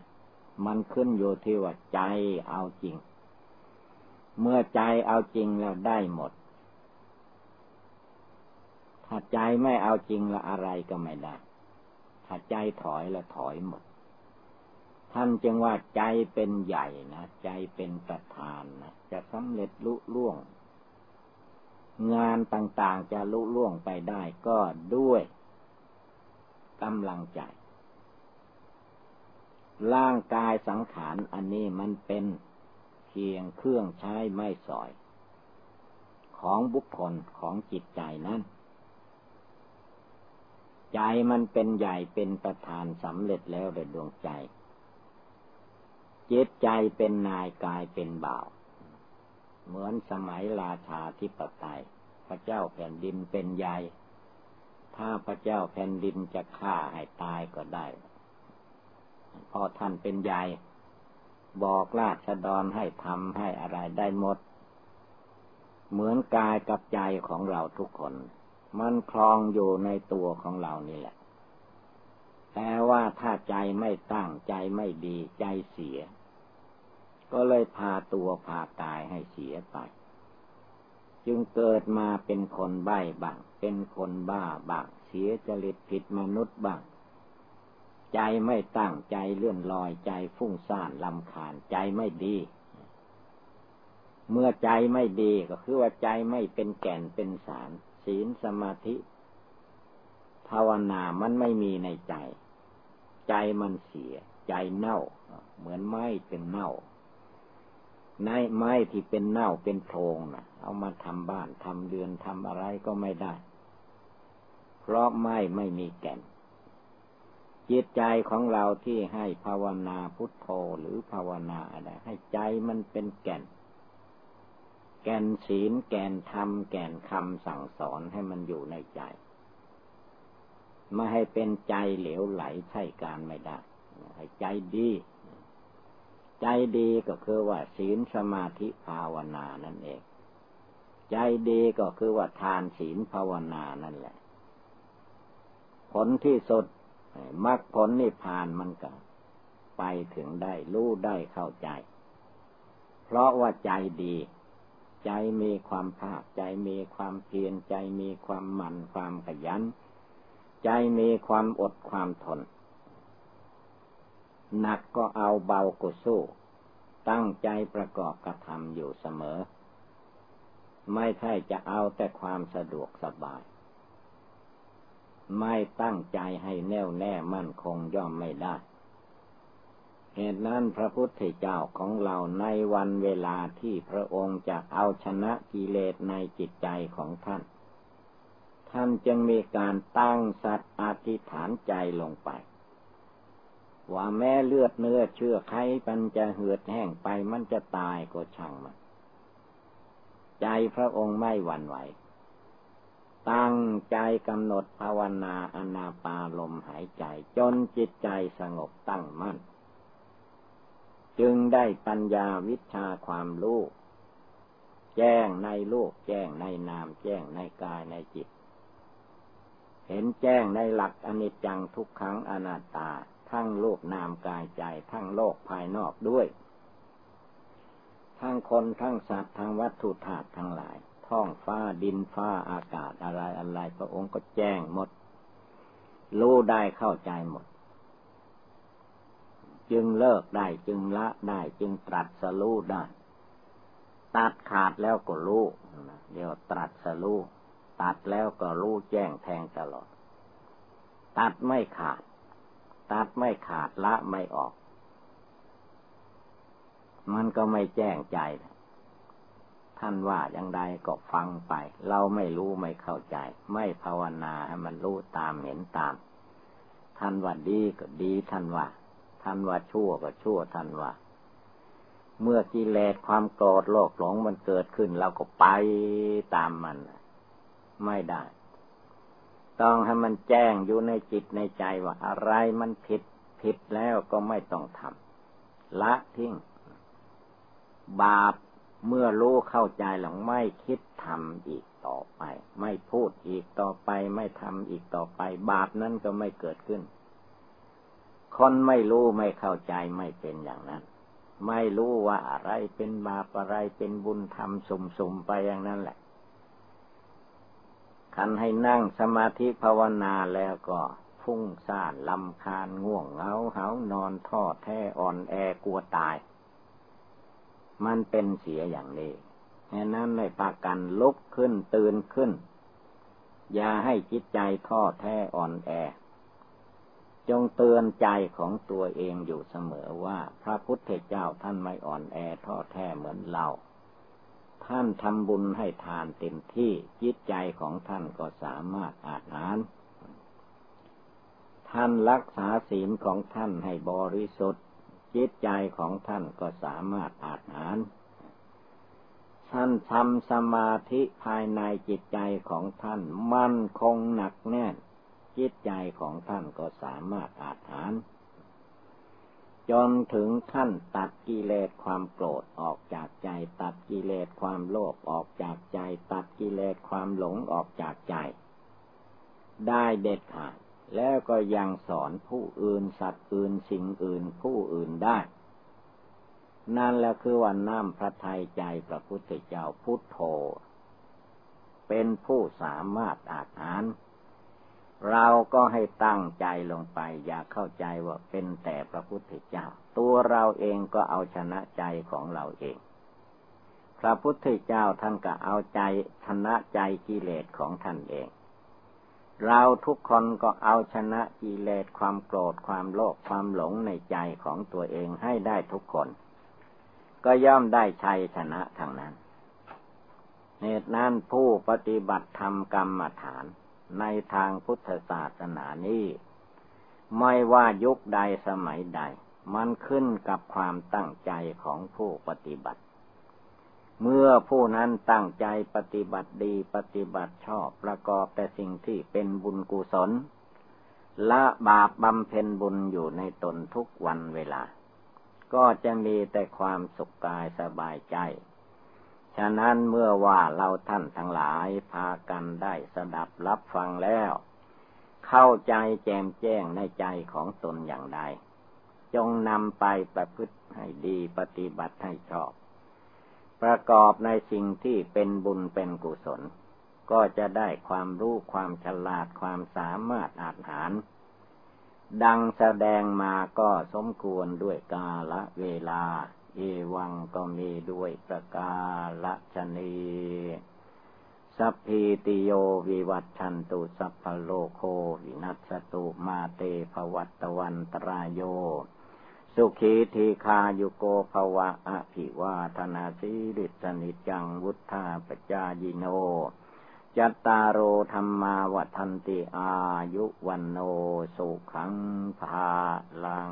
มันขึ้นอยู่ที่ว่าใจเอาจริง เมื่อใจเอาจริงแล้วได้หมด ถ้าใจไม่เอาจริงแล้วอะไรก็ไม่ได้ ถ้าใจถอยแล้วถอยหมด ท่านจึงว่าใจเป็นใหญ่นะ ใจเป็นประธานนะ จะสำเร็จลุล่วง งานต่างๆจะลุล่วงไปได้ก็ด้วยกำลังใจ ร่างกายสังขารอันนี้มันเป็นเพียงเครื่องใช้ไม่สอย ของบุคคลของจิตใจนั้น ใจมันเป็นใหญ่เป็นประธานสำเร็จแล้วในดวงใจจิตใจเป็นนายกายเป็นบ่าว เหมือนสมัยราชาธิปไตย พระเจ้าแผ่นดินเป็นใหญ่ ถ้าพระเจ้าแผ่นดินจะฆ่าให้ตายก็ได้ พอท่านเป็นใหญ่ บอกราชดรให้ทำให้อะไรได้หมด เหมือนกายกับใจของเราทุกคน มันคลองอยู่ในตัวของเรานี่แหละแต่ว่าถ้าใจไม่ตั้งใจไม่ดีใจเสีย ก็เลยพาตัวพากายให้เสียไป จึงเกิดมาเป็นคนใบ้บ้าง เป็นคนบ้าบ้างเสียจริตผิดมนุษย์บ้าง ใจไม่ตั้งใจเลื่อนลอยใจฟุ้งซ่านลำคาญใจไม่ดี เมื่อใจไม่ดีก็คือว่าใจไม่เป็นแก่นเป็นสาร ศีลสมาธิ ภาวนามันไม่มีในใจ ใจมันเสีย ใจเน่า เหมือนไม้เป็นเน่า ในไม้ที่เป็นเน่าเป็นโพรงนะเอามาทำบ้านทำเรือนทำอะไรก็ไม่ได้ เพราะไม้ไม่มีแก่น จิตใจของเราที่ให้ภาวนาพุทโธหรือภาวนาอะไรให้ใจมันเป็นแก่น แก่นศีลแก่นธรรม แก่นคำสั่งสอนให้มันอยู่ในใจไม่ให้เป็นใจเหลวไหลใช่การไม่ได้ ให้ใจดี ใจดีก็คือว่าศีลสมาธิภาวนานั่นเอง ใจดีก็คือว่าทานศีลภาวนานั่นแหละ ผลที่สุดมรรคผลนิพพานมันก็ไปถึงได้รู้ได้เข้าใจ เพราะว่าใจดี ใจมีความภาคใจมีความเพียรใจมีความหมั่นความขยัน ใจมีความอดความทน หนักก็เอาเบาก็สู้ ตั้งใจประกอบกระทำอยู่เสมอ ไม่ใช่จะเอาแต่ความสะดวกสบาย ไม่ตั้งใจให้แน่วแน่มั่นคงย่อมไม่ได้ เหตุนั้นพระพุทธเจ้าของเราในวันเวลาที่พระองค์จะเอาชนะกิเลสในจิตใจของท่าน ท่านจึงมีการตั้งสัตว์อธิษฐานใจลงไป ว่าแม้เลือดเนื้อเชื่อไขมันจะเหือดแห้งไปมันจะตายก็ช่างมัน ใจพระองค์ไม่หวั่นไหว ตั้งใจกำหนดภาวนาอนาปาลมหายใจ จนจิตใจสงบตั้งมั่น จึงได้ปัญญาวิชาความรู้แจ้งในโลกแจ้งในนาม แจ้งในกายในจิต เห็นแจ้งในหลักอนิจจังทุกขังอนัตตา ทั้งโลกนามกายใจ ทั้งโลกภายนอกด้วย ทั้งคนทั้งสัตว์ทั้งวัตถุธาตุทั้งหลาย ท้องฟ้าดินฟ้าอากาศอะไรอะไรพระองค์ก็แจ้งหมด รู้ได้เข้าใจหมด จึงเลิกได้จึงละได้จึงตรัสรู้ได้ตัดขาดแล้วก็รู้เดี๋ยวตรัสรู้ตัดแล้วก็รู้แจ้งแทงตลอด ตัดไม่ขาด ตัดไม่ขาดละไม่ออก มันก็ไม่แจ้งใจ ท่านว่าอย่างใดก็ฟังไป เราไม่รู้ไม่เข้าใจ ไม่ภาวนาให้มันรู้ตามเห็นตาม ท่านว่าดีก็ดีท่านว่า ท่านว่าชั่วก็ชั่วท่านว่าเมื่อกิเลสความโกรธโลภหลงมันเกิดขึ้นเราก็ไปตามมัน ไม่ได้ ต้องให้มันแจ้งอยู่ในจิตในใจว่าอะไรมันผิด ผิดแล้วก็ไม่ต้องทำละทิ้ง บาปเมื่อรู้เข้าใจหลังไม่คิดทำอีกต่อไป ไม่พูดอีกต่อไป ไม่ทำอีกต่อไป บาปนั้นก็ไม่เกิดขึ้น คนไม่รู้ไม่เข้าใจไม่เป็นอย่างนั้น ไม่รู้ว่าอะไรเป็นบาปอะไรเป็นบุญธรรมสุ่มๆไปอย่างนั้นแหละ คันให้นั่งสมาธิภาวนาแล้วก็ฟุ้งซ่านลำคาญง่วงเหงาเหานอนทอแท้อ่อนแอกลัวตาย มันเป็นเสียอย่างนี้ดังนั้นไม่ปากันลุกขึ้นตื่นขึ้น อย่าให้จิตใจท้อแท้อ่อนแอ จงเตือนใจของตัวเองอยู่เสมอว่า พระพุทธเจ้าท่านไม่อ่อนแอท้อแท้เหมือนเรา ท่านทำบุญให้ทานเต็มที่จิตใจของท่านก็สามารถอาหาร ท่านรักษาศีลของท่านให้บริสุทธิ์ จิตใจของท่านก็สามารถอาหาร ท่านทำสมาธิภายในจิตใจของท่านมั่นคงหนักแน่น จิตใจของท่านก็สามารถอาถาน จนถึงขั้นตัดกิเลสความโกรธออกจากใจ ตัดกิเลสความโลภออกจากใจ ตัดกิเลสความหลงออกจากใจ ได้เด็ดขาดแล้วก็ยังสอนผู้อื่นสัตว์อื่นสิ่งอื่นผู้อื่นได้ นั่นแหละคือวันน้ำพระทัยใจพระพุทธเจ้าพุทโธ เป็นผู้สามารถอาหาร เราก็ให้ตั้งใจลงไป อย่าเข้าใจว่าเป็นแต่พระพุทธเจ้า ตัวเราเองก็เอาชนะใจของเราเอง พระพุทธเจ้าท่านก็เอาใจชนะใจกิเลสของท่านเอง เราทุกคนก็เอาชนะกิเลสความโกรธความโลภความหลงในใจของตัวเองให้ได้ทุกคน ก็ย่อมได้ชัยชนะทางนั้นเหตุนั้นผู้ปฏิบัติธรรมกรรมฐาน ในทางพุทธศาสนานี้ไม่ว่ายุคใดสมัยใด มันขึ้นกับความตั้งใจของผู้ปฏิบัติ เมื่อผู้นั้นตั้งใจปฏิบัติดีปฏิบัติชอบประกอบแต่สิ่งที่เป็นบุญกุศล ละบาปบำเพ็ญบุญอยู่ในตนทุกวันเวลา ก็จะมีแต่ความสุขกายสบายใจ ฉะนั้นเมื่อว่าเราท่านทั้งหลายพากันได้สดับรับฟังแล้ว เข้าใจแจมแจ้งในใจของตนอย่างใด จงนำไปประพฤติให้ดีปฏิบัติให้ชอบ ประกอบในสิ่งที่เป็นบุญเป็นกุศล ก็จะได้ความรู้ความฉลาดความสามารถอาจหาร ดังแสดงมาก็สมควรด้วยกาละเวลา เอวังก็มีด้วยประกาละชนีสัพพีติโยวิวัตชันตุสัพพโลโควินัสตุมาเตภวัตวันตรายโย สุขีทีคายุโกภวะอภิวาธนาสิริสนิจังวุธาปจายิโน จัตตารโอธรรมาวันติอายุวันโนสุขังภาลัง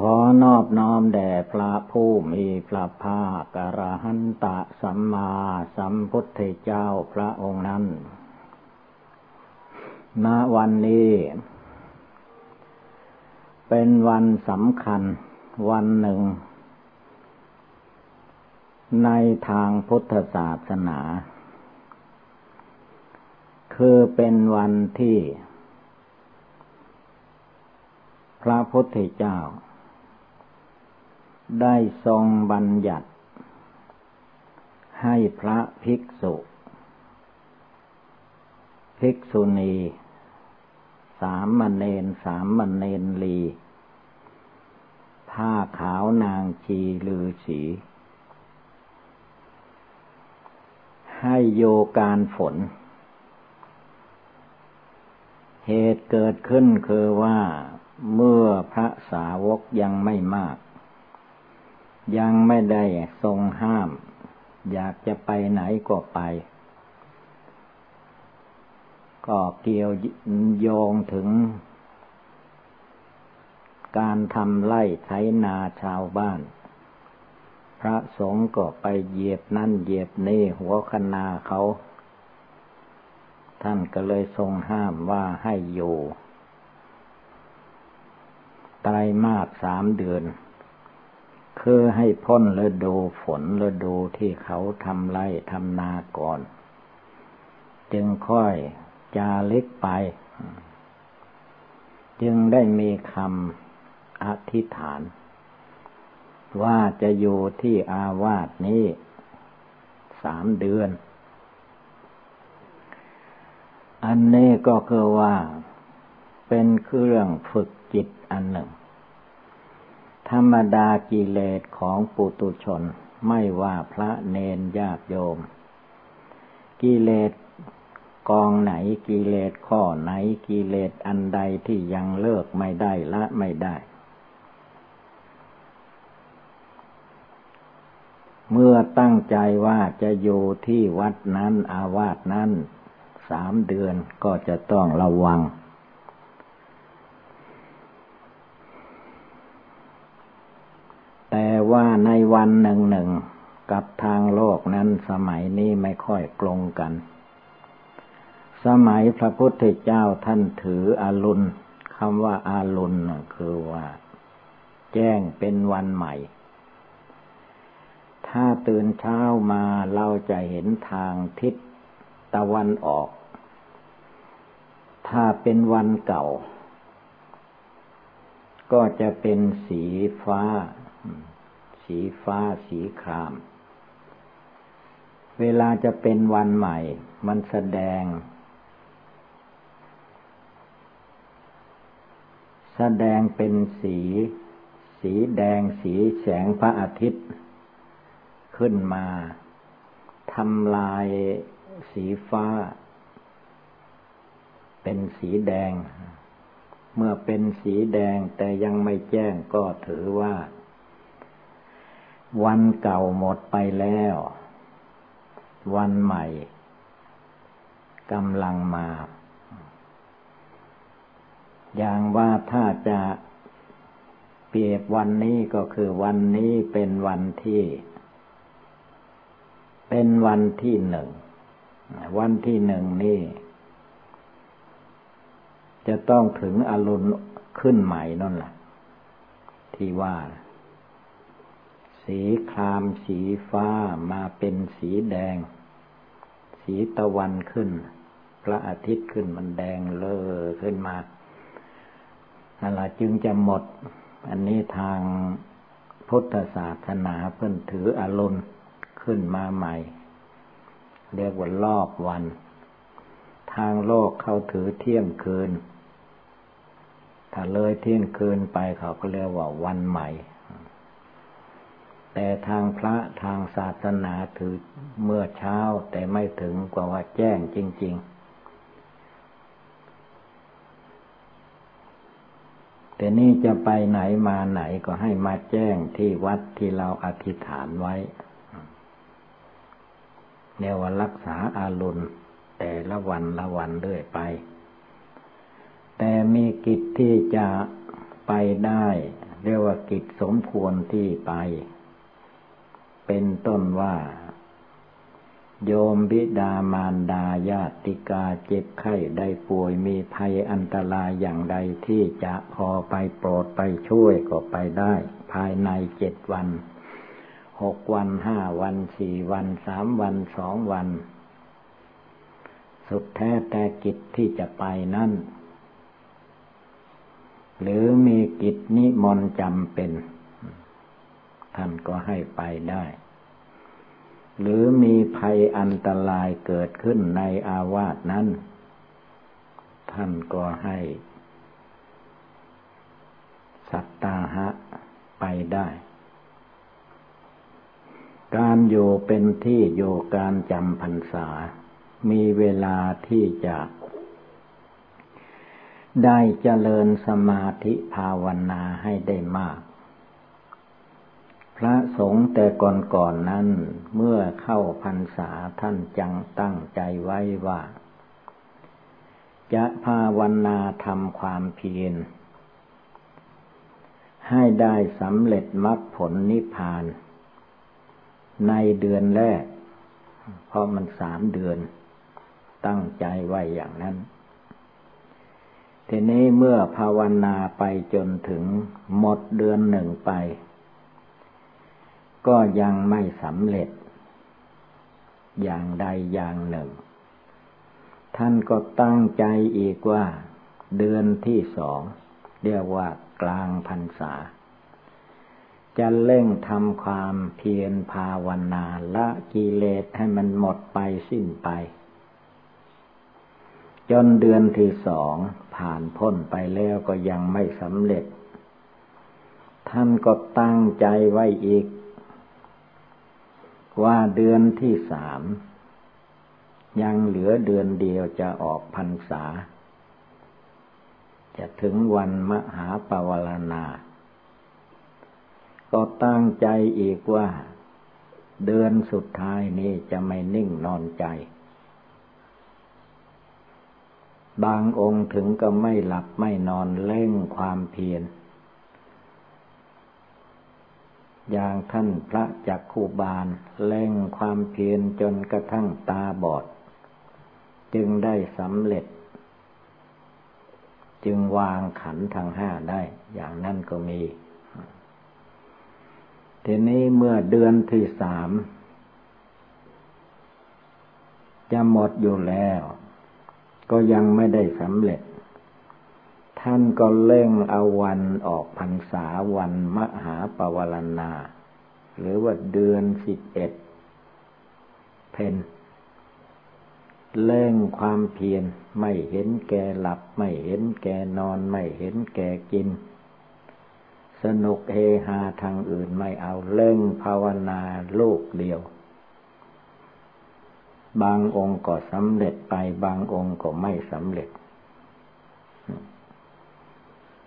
ขอนอบน้อมแด่พระผู้มีพระภาคกระหันตะสัมมาสัมพุทธเจ้าพระองค์นั้น ณ วันนี้ เป็นวันสำคัญวันหนึ่ง ในทางพุทธศาสนา คือเป็นวันที่ พระพุทธเจ้า ได้ทรงบัญญัติ ให้พระภิกษุ ภิกษุณี สามมเณรสามมเณรลี ผ้าขาวนางชีลือสี ให้โยการฝน เหตุเกิดขึ้นคือว่าเมื่อพระสาวกยังไม่มาก ยังไม่ได้ทรงห้าม อยากจะไปไหนก็ไป ก็เกี่ยวโยงถึง การทำไล่ไถนาชาวบ้าน พระสงฆ์ก็ไปเหยียบนั่นเหยียบนี่หัวคนาเขา ท่านก็เลยทรงห้ามว่าให้อยู่ไตรมาสสามเดือน คือให้พ้นฤดูฝนฤดูที่เขาทำไร่ทำนาก่อน จึงค่อยจาเล็กไป จึงได้มีคำอธิษฐาน ว่าจะอยู่ที่อาวาสนี้สามเดือน อันนี้ก็คือว่าเป็นเครื่องฝึกจิตอันหนึ่ง ธรรมดากิเลสของปุตุชนไม่ว่าพระเนนญาติโยม กิเลสกองไหนกิเลสข้อไหนกิเลสอันใดที่ยังเลิกไม่ได้ละไม่ได้ เมื่อตั้งใจว่าจะอยู่ที่วัดนั้นอาวาสนั้นสามเดือนก็จะต้องระวัง แต่ วันหนึ่งหนึ่งกับทางโลกนั้นสมัยนี้ไม่ค่อยกลงกัน สมัยพระพุทธเจ้าท่านถืออารุณคำว่าอารุณคือว่า แจ้งเป็นวันใหม่ ถ้าตื่นเช้ามาเราจะเห็นทางทิศตะวันออก ถ้าเป็นวันเก่า ก็จะเป็นสีฟ้า สีฟ้าสีคราม เวลาจะเป็นวันใหม่ มันแสดง แสดงเป็นสี สีแดงสีแสงพระอาทิตย์ ขึ้นมาทำลายสีฟ้า เป็นสีแดง เมื่อเป็นสีแดงแต่ยังไม่แจ้งก็ถือว่า วันเก่าหมดไปแล้ว วันใหม่กำลังมา อย่างว่าถ้าจะเปรียบวันนี้ก็คือวันนี้เป็นวันที่ เป็นวันที่หนึ่ง วันที่หนึ่งนี่ จะต้องถึงอรุณขึ้นใหม่นั่นแหละที่ว่า สีครามสีฟ้ามาเป็นสีแดง สีตะวันขึ้น พระอาทิตย์ขึ้นมันแดงเลอขึ้นมาอะไรจึงจะหมด อันนี้ทางพุทธศาสนาเพิ่นถืออารุณขึ้นมาใหม่ เรียกว่ารอบวัน ทางโลกเขาถือเที่ยงคืน ถ้าเลยเที่ยงคืนไปเขาก็เรียกว่าวันใหม่ แต่ทางพระทางศาสนาถือเมื่อเช้าแต่ไม่ถึงกว่าว่าแจ้งจริง ๆ แต่นี่จะไปไหนมาไหนก็ให้มาแจ้งที่วัดที่เราอธิษฐานไว้เนียว่ารักษาอารมณ์แต่ละวันละวันเรื่อยไป แต่มีกิจที่จะไปได้ เรียกว่ากิจสมควรที่ไป เป็นต้นว่า โยมบิดามารดาญาติกาเจ็บไข้ได้ป่วยมีภัยอันตรายอย่างใดที่จะพอไปโปรดไปช่วยก็ไปได้ ภายในเจ็ดวันหกวันห้าวันสี่วันสามวันสองวัน สุดแท้แต่กิจที่จะไปนั่น หรือมีกิจนิมนต์จำเป็น ท่านก็ให้ไปได้ หรือมีภัยอันตรายเกิดขึ้นในอาวาสนั้น ท่านก็ให้ สัตตาหะไปได้ การอยู่เป็นที่อยู่การจำพรรษา มีเวลาที่จะได้เจริญสมาธิภาวนาให้ได้มาก พระสงฆ์แต่ก่อนๆนนั้น เมื่อเข้าพรรษาท่านจังตั้งใจไว้ว่า จะภาวนาทำความเพียรให้ได้สำเร็จมรรคผลนิพพาน ในเดือนแรก เพราะมันสามเดือน ตั้งใจไว้อย่างนั้นทีนี้เมื่อภาวนาไปจนถึงหมดเดือนหนึ่งไป ก็ยังไม่สำเร็จ อย่างใดอย่างหนึ่ง ท่านก็ตั้งใจอีกว่า เดือนที่สอง เรียกว่ากลางพรรษา จะเร่งทำความเพียรภาวนาละกิเลสให้มันหมดไปสิ้นไป จนเดือนที่สองผ่านพ้นไปแล้วก็ยังไม่สำเร็จ ท่านก็ตั้งใจไว้อีก ว่าเดือนที่สามยังเหลือเดือนเดียวจะออกพรรษา จะถึงวันมหาปวารณา ก็ตั้งใจอีกว่า เดือนสุดท้ายนี้จะไม่นิ่งนอนใจ บางองค์ถึงก็ไม่หลับไม่นอนเล่งความเพียร อย่างท่านพระจักคูบาลเล่งความเพียรจนกระทั่งตาบอด จึงได้สำเร็จ จึงวางขันทางห้าได้ อย่างนั้นก็มี ทีนี้เมื่อเดือนที่สามจะหมดอยู่แล้ว ก็ยังไม่ได้สำเร็จ ท่านก็เล่งเอาวันออกพรรษาวันมหาปวารณา หรือว่าเดือนสิบเอ็ดเพนเล่งความเพียรไม่เห็นแก่หลับ ไม่เห็นแก่นอน ไม่เห็นแก่กิน สนุกเฮฮาทางอื่นไม่เอาเล่งภาวนาลูกเดียว บางองค์ก็สำเร็จไปบางองค์ก็ไม่สำเร็จ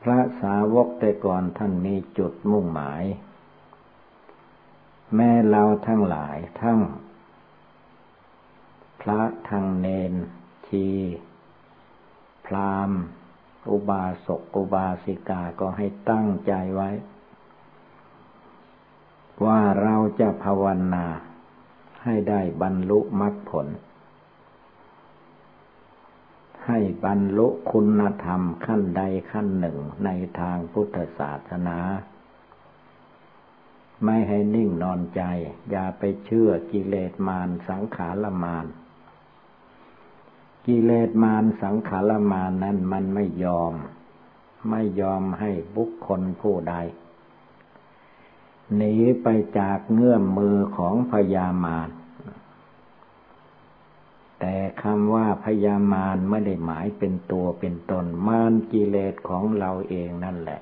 พระสาวกแต่ก่อนท่านมีจุดมุ่งหมาย แม่เราทั้งหลายทั้ง พระทั้งเนน ชี พรามอุบาสกอุบาสิกาก็ให้ตั้งใจไว้ ว่าเราจะภาวนาให้ได้บรรลุมรรคผล ให้บรรลุคุณธรรมขั้นใดขั้นหนึ่งในทางพุทธศาสนา ไม่ให้นิ่งนอนใจ อย่าไปเชื่อกิเลสมารสังขารมารกิเลสมารสังขารมารนั้นมันไม่ยอม ไม่ยอมให้บุคคลผู้ใดหนีไปจากเงื่อมมือของพญามาร แต่คำว่าพญามารไม่ได้หมายเป็นตัวเป็นตน มารกิเลสของเราเองนั่นแหละ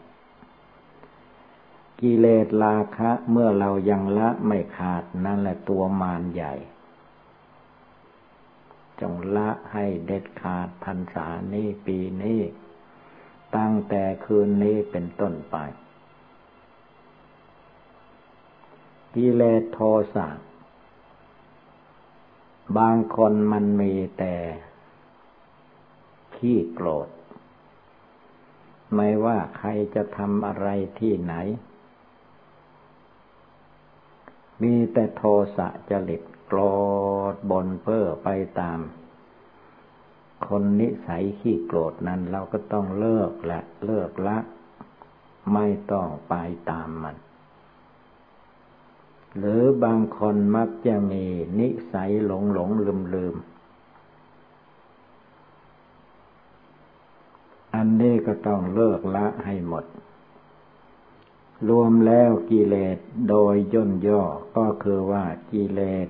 กิเลสราคะเมื่อเรายังละไม่ขาดนั่นแหละตัวมารใหญ่ จงละให้เด็ดขาดพรรษานี้ปีนี้ตั้งแต่คืนนี้เป็นต้นไป กิเลสโทสะ บางคนมันมีแต่ขี้โกรธ ไม่ว่าใครจะทำอะไรที่ไหน มีแต่โทสะจริตโกรธบนเพ้อไปตาม คนนิสัยขี้โกรธนั้นเราก็ต้องเลิกละ เลิกละ ไม่ต้องไปตามมัน หรือบางคนมักจะมีนิสัยหลงหลงลืมลืม อันนี้ก็ต้องเลิกละให้หมด รวมแล้วกิเลสโดยย่นย่อก็คือว่ากิเลส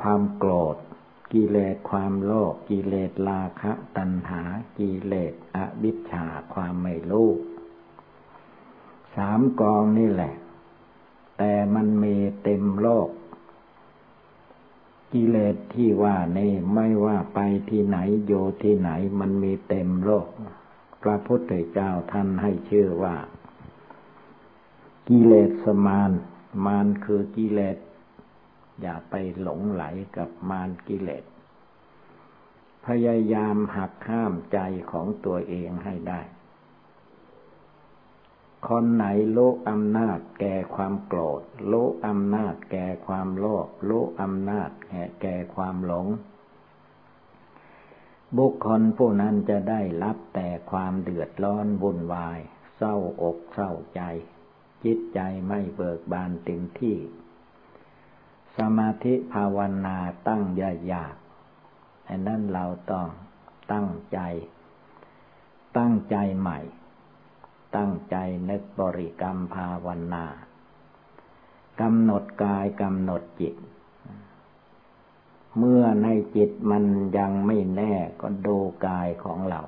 ความโกรธ กิเลสความโลภกิเลสราคะ ตัณหา กิเลสอวิชชาความไม่รู้สามกองนี่แหละ แต่มันมีเต็มโลก กิเลสที่ว่านี่ไม่ว่าไปที่ไหนโยที่ไหนมันมีเต็มโลก พระพุทธเจ้าท่านให้ชื่อว่า กิเลสมานมานคือกิเลส อย่าไปหลงไหลกับมารกิเลส พยายามหักห้ามใจของตัวเองให้ได้ คนไหนโลกอำนาจแก่ความโกรธโลกอำนาจแก่ความโลภโลกอำนาจแก่ความหลง บุคคลผู้นั้นจะได้รับแต่ความเดือดร้อนวุ่นวาย เศร้าอกเศร้าใจ จิตใจไม่เบิกบานเต็มที่ สมาธิภาวนาตั้งยายากอันนั้นเราต้องตั้งใจ ตั้งใจใหม่ ตั้งใจนึกบริกรรมภาวนา กำหนดกายกำหนดจิต เมื่อในจิตมันยังไม่แน่ก็ดูกายของเรา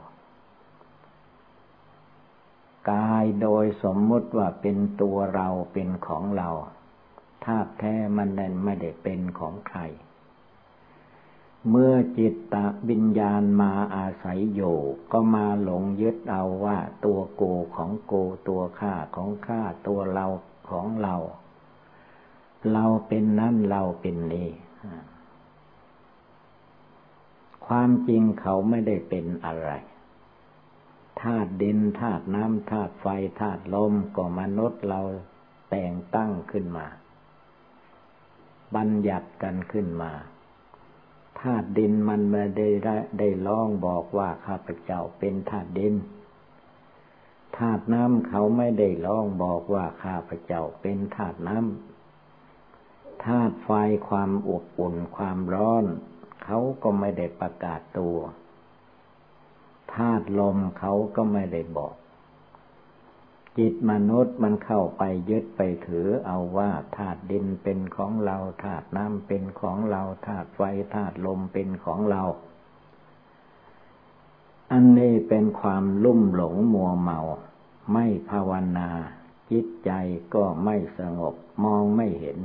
กายโดยสมมุติว่าเป็นตัวเราเป็นของเราธาตุแท้มันนั้นไม่ได้เป็นของใคร เมื่อจิตตวิญญาณมาอาศัยอยู่ก็มาหลงยึดเอาว่า ตัวโกของโกตัวข้าของข้าตัวเราของเรา เราเป็นนั่นเราเป็นนี่ความจริงเขาไม่ได้เป็นอะไรธาตุดินธาตุน้ำธาตุไฟธาตุลมก็มนุษย์เราแต่งตั้งขึ้นมา บัญญัติกันขึ้นมา ธาตุดินมันม่ได้ได้ร้องบอกว่าข้าพเจ้าเป็นธาตุดินธาตุน้ำเขาไม่ได้ร้องบอกว่าข้าพเจ้าเป็นธาตุน้ำธาตุไฟความอบอุ่นความร้อน เขาก็ไม่ได้ประกาศตัวธาตุลมเขาก็ไม่ได้บอก จิตมนุษย์มันเข้าไปยึดไปถือ เอาว่าธาตุดินเป็นของเราธาตุน้ำเป็นของเราธาตุไฟธาตุลมเป็นของเรา อันนี้เป็นความลุ่มหลงมัวเมา ไม่ภาวนา จิตใจก็ไม่สงบมองไม่เห็น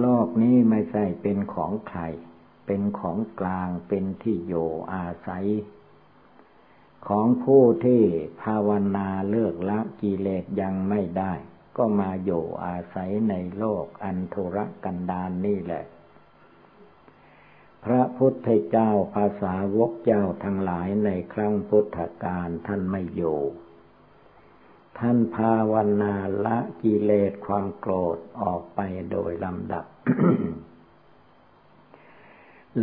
โลกนี้ไม่ใช่เป็นของใคร เป็นของกลางเป็นที่โยอาศัย ของผู้ที่ภาวนาเลิกละกิเลสยังไม่ได้ ก็มาอยู่อาศัยในโลกอันทุรกันดารนนี่แหละ พระพุทธเจ้าภาษาวกเจ้าทั้งหลายในครั้งพุทธกาลท่านไม่อยู่ท่านภาวนาละกิเลสความโกรธออกไปโดยลำดับ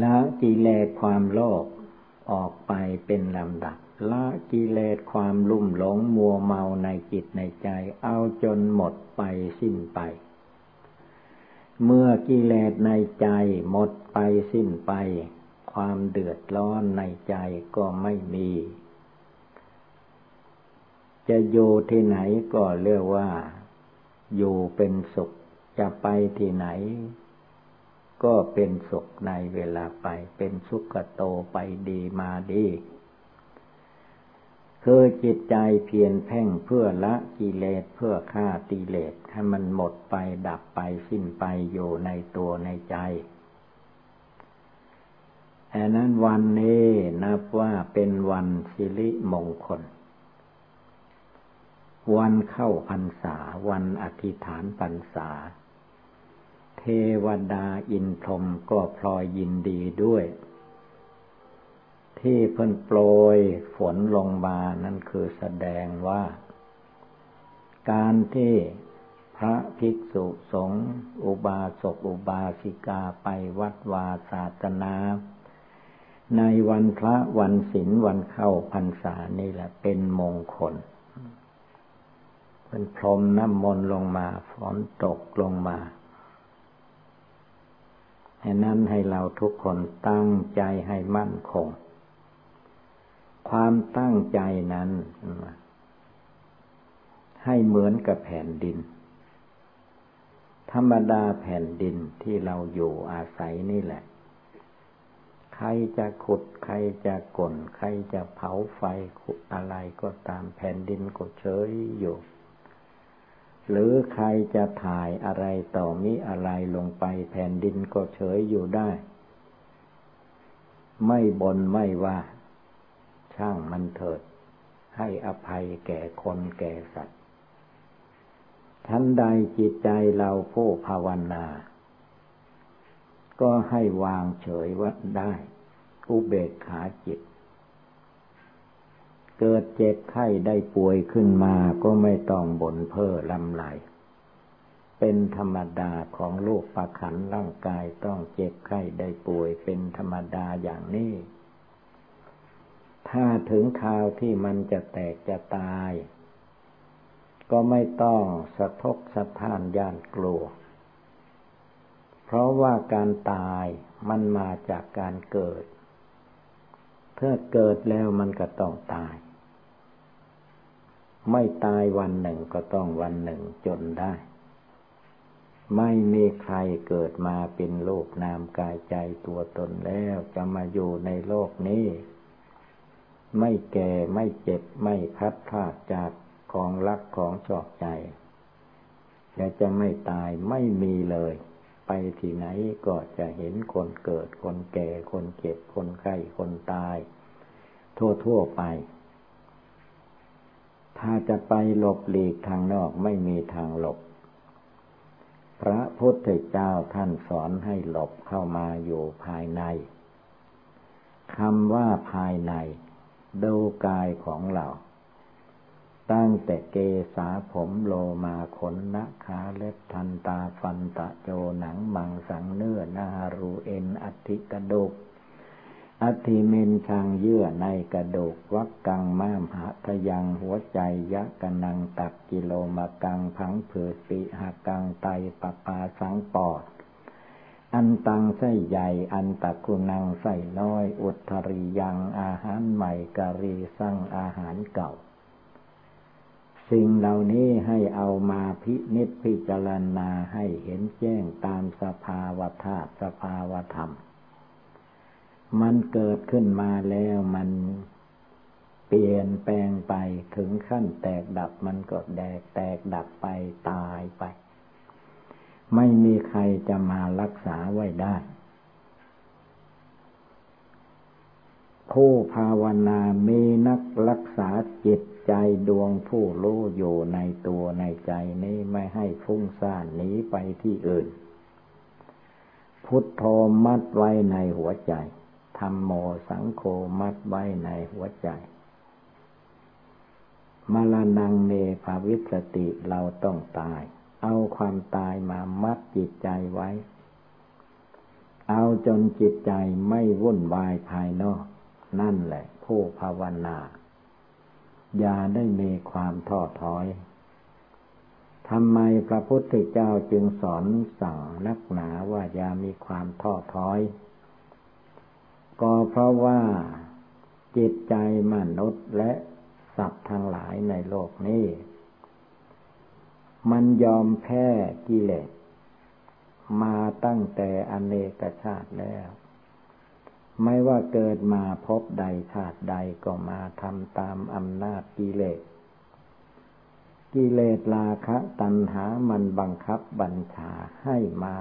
ละกิเลสความโลภออกไปเป็นลำดับ ละกิเลสความลุ่มหลงมัวเมาในจิตในใจ เอาจนหมดไปสิ้นไป เมื่อกิเลสในใจหมดไปสิ้นไป ความเดือดร้อนในใจก็ไม่มี จะอยู่ที่ไหนก็เรียกว่า อยู่เป็นสุขจะไปที่ไหน ก็เป็นสุขในเวลาไป เป็นสุขโตไปดีมาดี คือจิตใจเพียรแพ่งเพื่อละกิเลสเพื่อฆ่าติเลสให้มันหมดไปดับไปสิ้นไปอยู่ในตัวในใจอันนั้นวันนี้นับว่าเป็นวันสิริมงคล วันเข้าพรรษา วันอธิษฐานพรรษา เทวดาอินทรมก็พลอยยินดีด้วย ที่เพิ่นโปรยฝนลงมานั่นคือแสดงว่า การที่พระภิกษุสงฆ์อุบาสกอุบาสิกาไปวัดวาศาสนา ในวันพระวันศีลวันเข้าพรรษานี่แหละเป็นมงคลเป็นพรมน้ำมนต์ลงมาฝนตกลงมาฉะนั้นให้เราทุกคนตั้งใจให้มั่นคง ความตั้งใจนั้น ให้เหมือนกับแผ่นดิน ธรรมดาแผ่นดินที่เราอยู่อาศัยนี่แหละ ใครจะขุด ใครจะก่นใครจะเผาไฟอะไรก็ตามแผ่นดินก็เฉยอยู่ หรือใครจะถ่ายอะไรต่อมีอะไรลงไปแผ่นดินก็เฉยอยู่ได้ ไม่บนไม่ว่า ช่างมันเถิด ให้อภัยแก่คนแก่สัตว์ทันใดจิตใจเราผู้ภาวนา ก็ให้วางเฉยว่าได้ อุเบกขาจิต เกิดเจ็บไข้ได้ป่วยขึ้นมาก็ไม่ต้องบ่นเพ้อลำไหลเป็นธรรมดาของโลกประขันร่างกายต้องเจ็บไข้ได้ป่วยเป็นธรรมดาอย่างนี้ ถ้าถึงคราวที่มันจะแตกจะตาย ก็ไม่ต้องสะทกสะท้านย่านกลัว เพราะว่าการตายมันมาจากการเกิดเมื่อเกิดแล้วมันก็ต้องตาย ไม่ตายวันหนึ่งก็ต้องวันหนึ่งจนได้ ไม่มีใครเกิดมาเป็นโลกนามกายใจตัวตนแล้วจะมาอยู่ในโลกนี้ ไม่แก่ไม่เจ็บไม่พัดพลาดจากของรักของชอบใจและจะไม่ตายไม่มีเลย ไปที่ไหนก็จะเห็นคนเกิด คนแก่ คนเจ็บ คนไข้คนตาย ทั่วทั่วไป ถ้าจะไปหลบหลีกทางนอกไม่มีทางหลบ พระพุทธเจ้าท่านสอนให้หลบเข้ามาอยู่ภายในคำว่าภายใน ดูกายของเรา ตั้งแต่เกษาผมโลมาขนนะขาเล็บทันตาฟันตะโจหนังมังสังเนื้อนารูเอ็นอธิกระดูกอธิเมนชางเยื่อในกระดูกวักกังม้ามหะทยังหัวใจยะกนังตักกิโลมากังพังเผือสิหักกังไตปปาสังปอด อันตังไส้ใหญ่ อันตะกุนังไส้น้อย อุทริยังอาหารใหม่กะรีสั่งอาหารเก่า สิ่งเหล่านี้ให้เอามาพินิจพิจารณาให้เห็นแจ้งตามสภาวธาตุสภาวธรรม มันเกิดขึ้นมาแล้วมันเปลี่ยนแปลงไปถึงขั้นแตกดับมันก็แดกแตกดับไปตายไป ไม่มีใครจะมารักษาไว้ได้ ผู้ภาวนามีนักรักษาจิตใจดวงผู้รู้อยู่ในตัวในใจนี้ไม่ให้ฟุ้งซ่านหนีไปที่อื่น พุทโธมัดไว้ในหัวใจธรรมโมสังโฆมัดไว้ในหัวใจมรณงเมภาวิสติเราต้องตาย เอาความตายมามัดจิตใจไว้ เอาจนจิตใจไม่วุ่นวายภายนอก นั่นแหละผู้ภาวนา อย่าได้มีความท้อถอยทำไมพระพุทธเจ้าจึงสอนสั่งนักหนาว่าอย่ามีความท้อถอย ก็เพราะว่าจิตใจมนุษย์และสัตว์ทั้งหลายในโลกนี้ มันยอมแพ้กิเลสมาตั้งแต่อเนกชาติแล้ว ไม่ว่าเกิดมาพบใดชาติใดก็มาทำตามอำนาจกิเลส กิเลสราคะตัณหามันบังคับบัญชาให้มา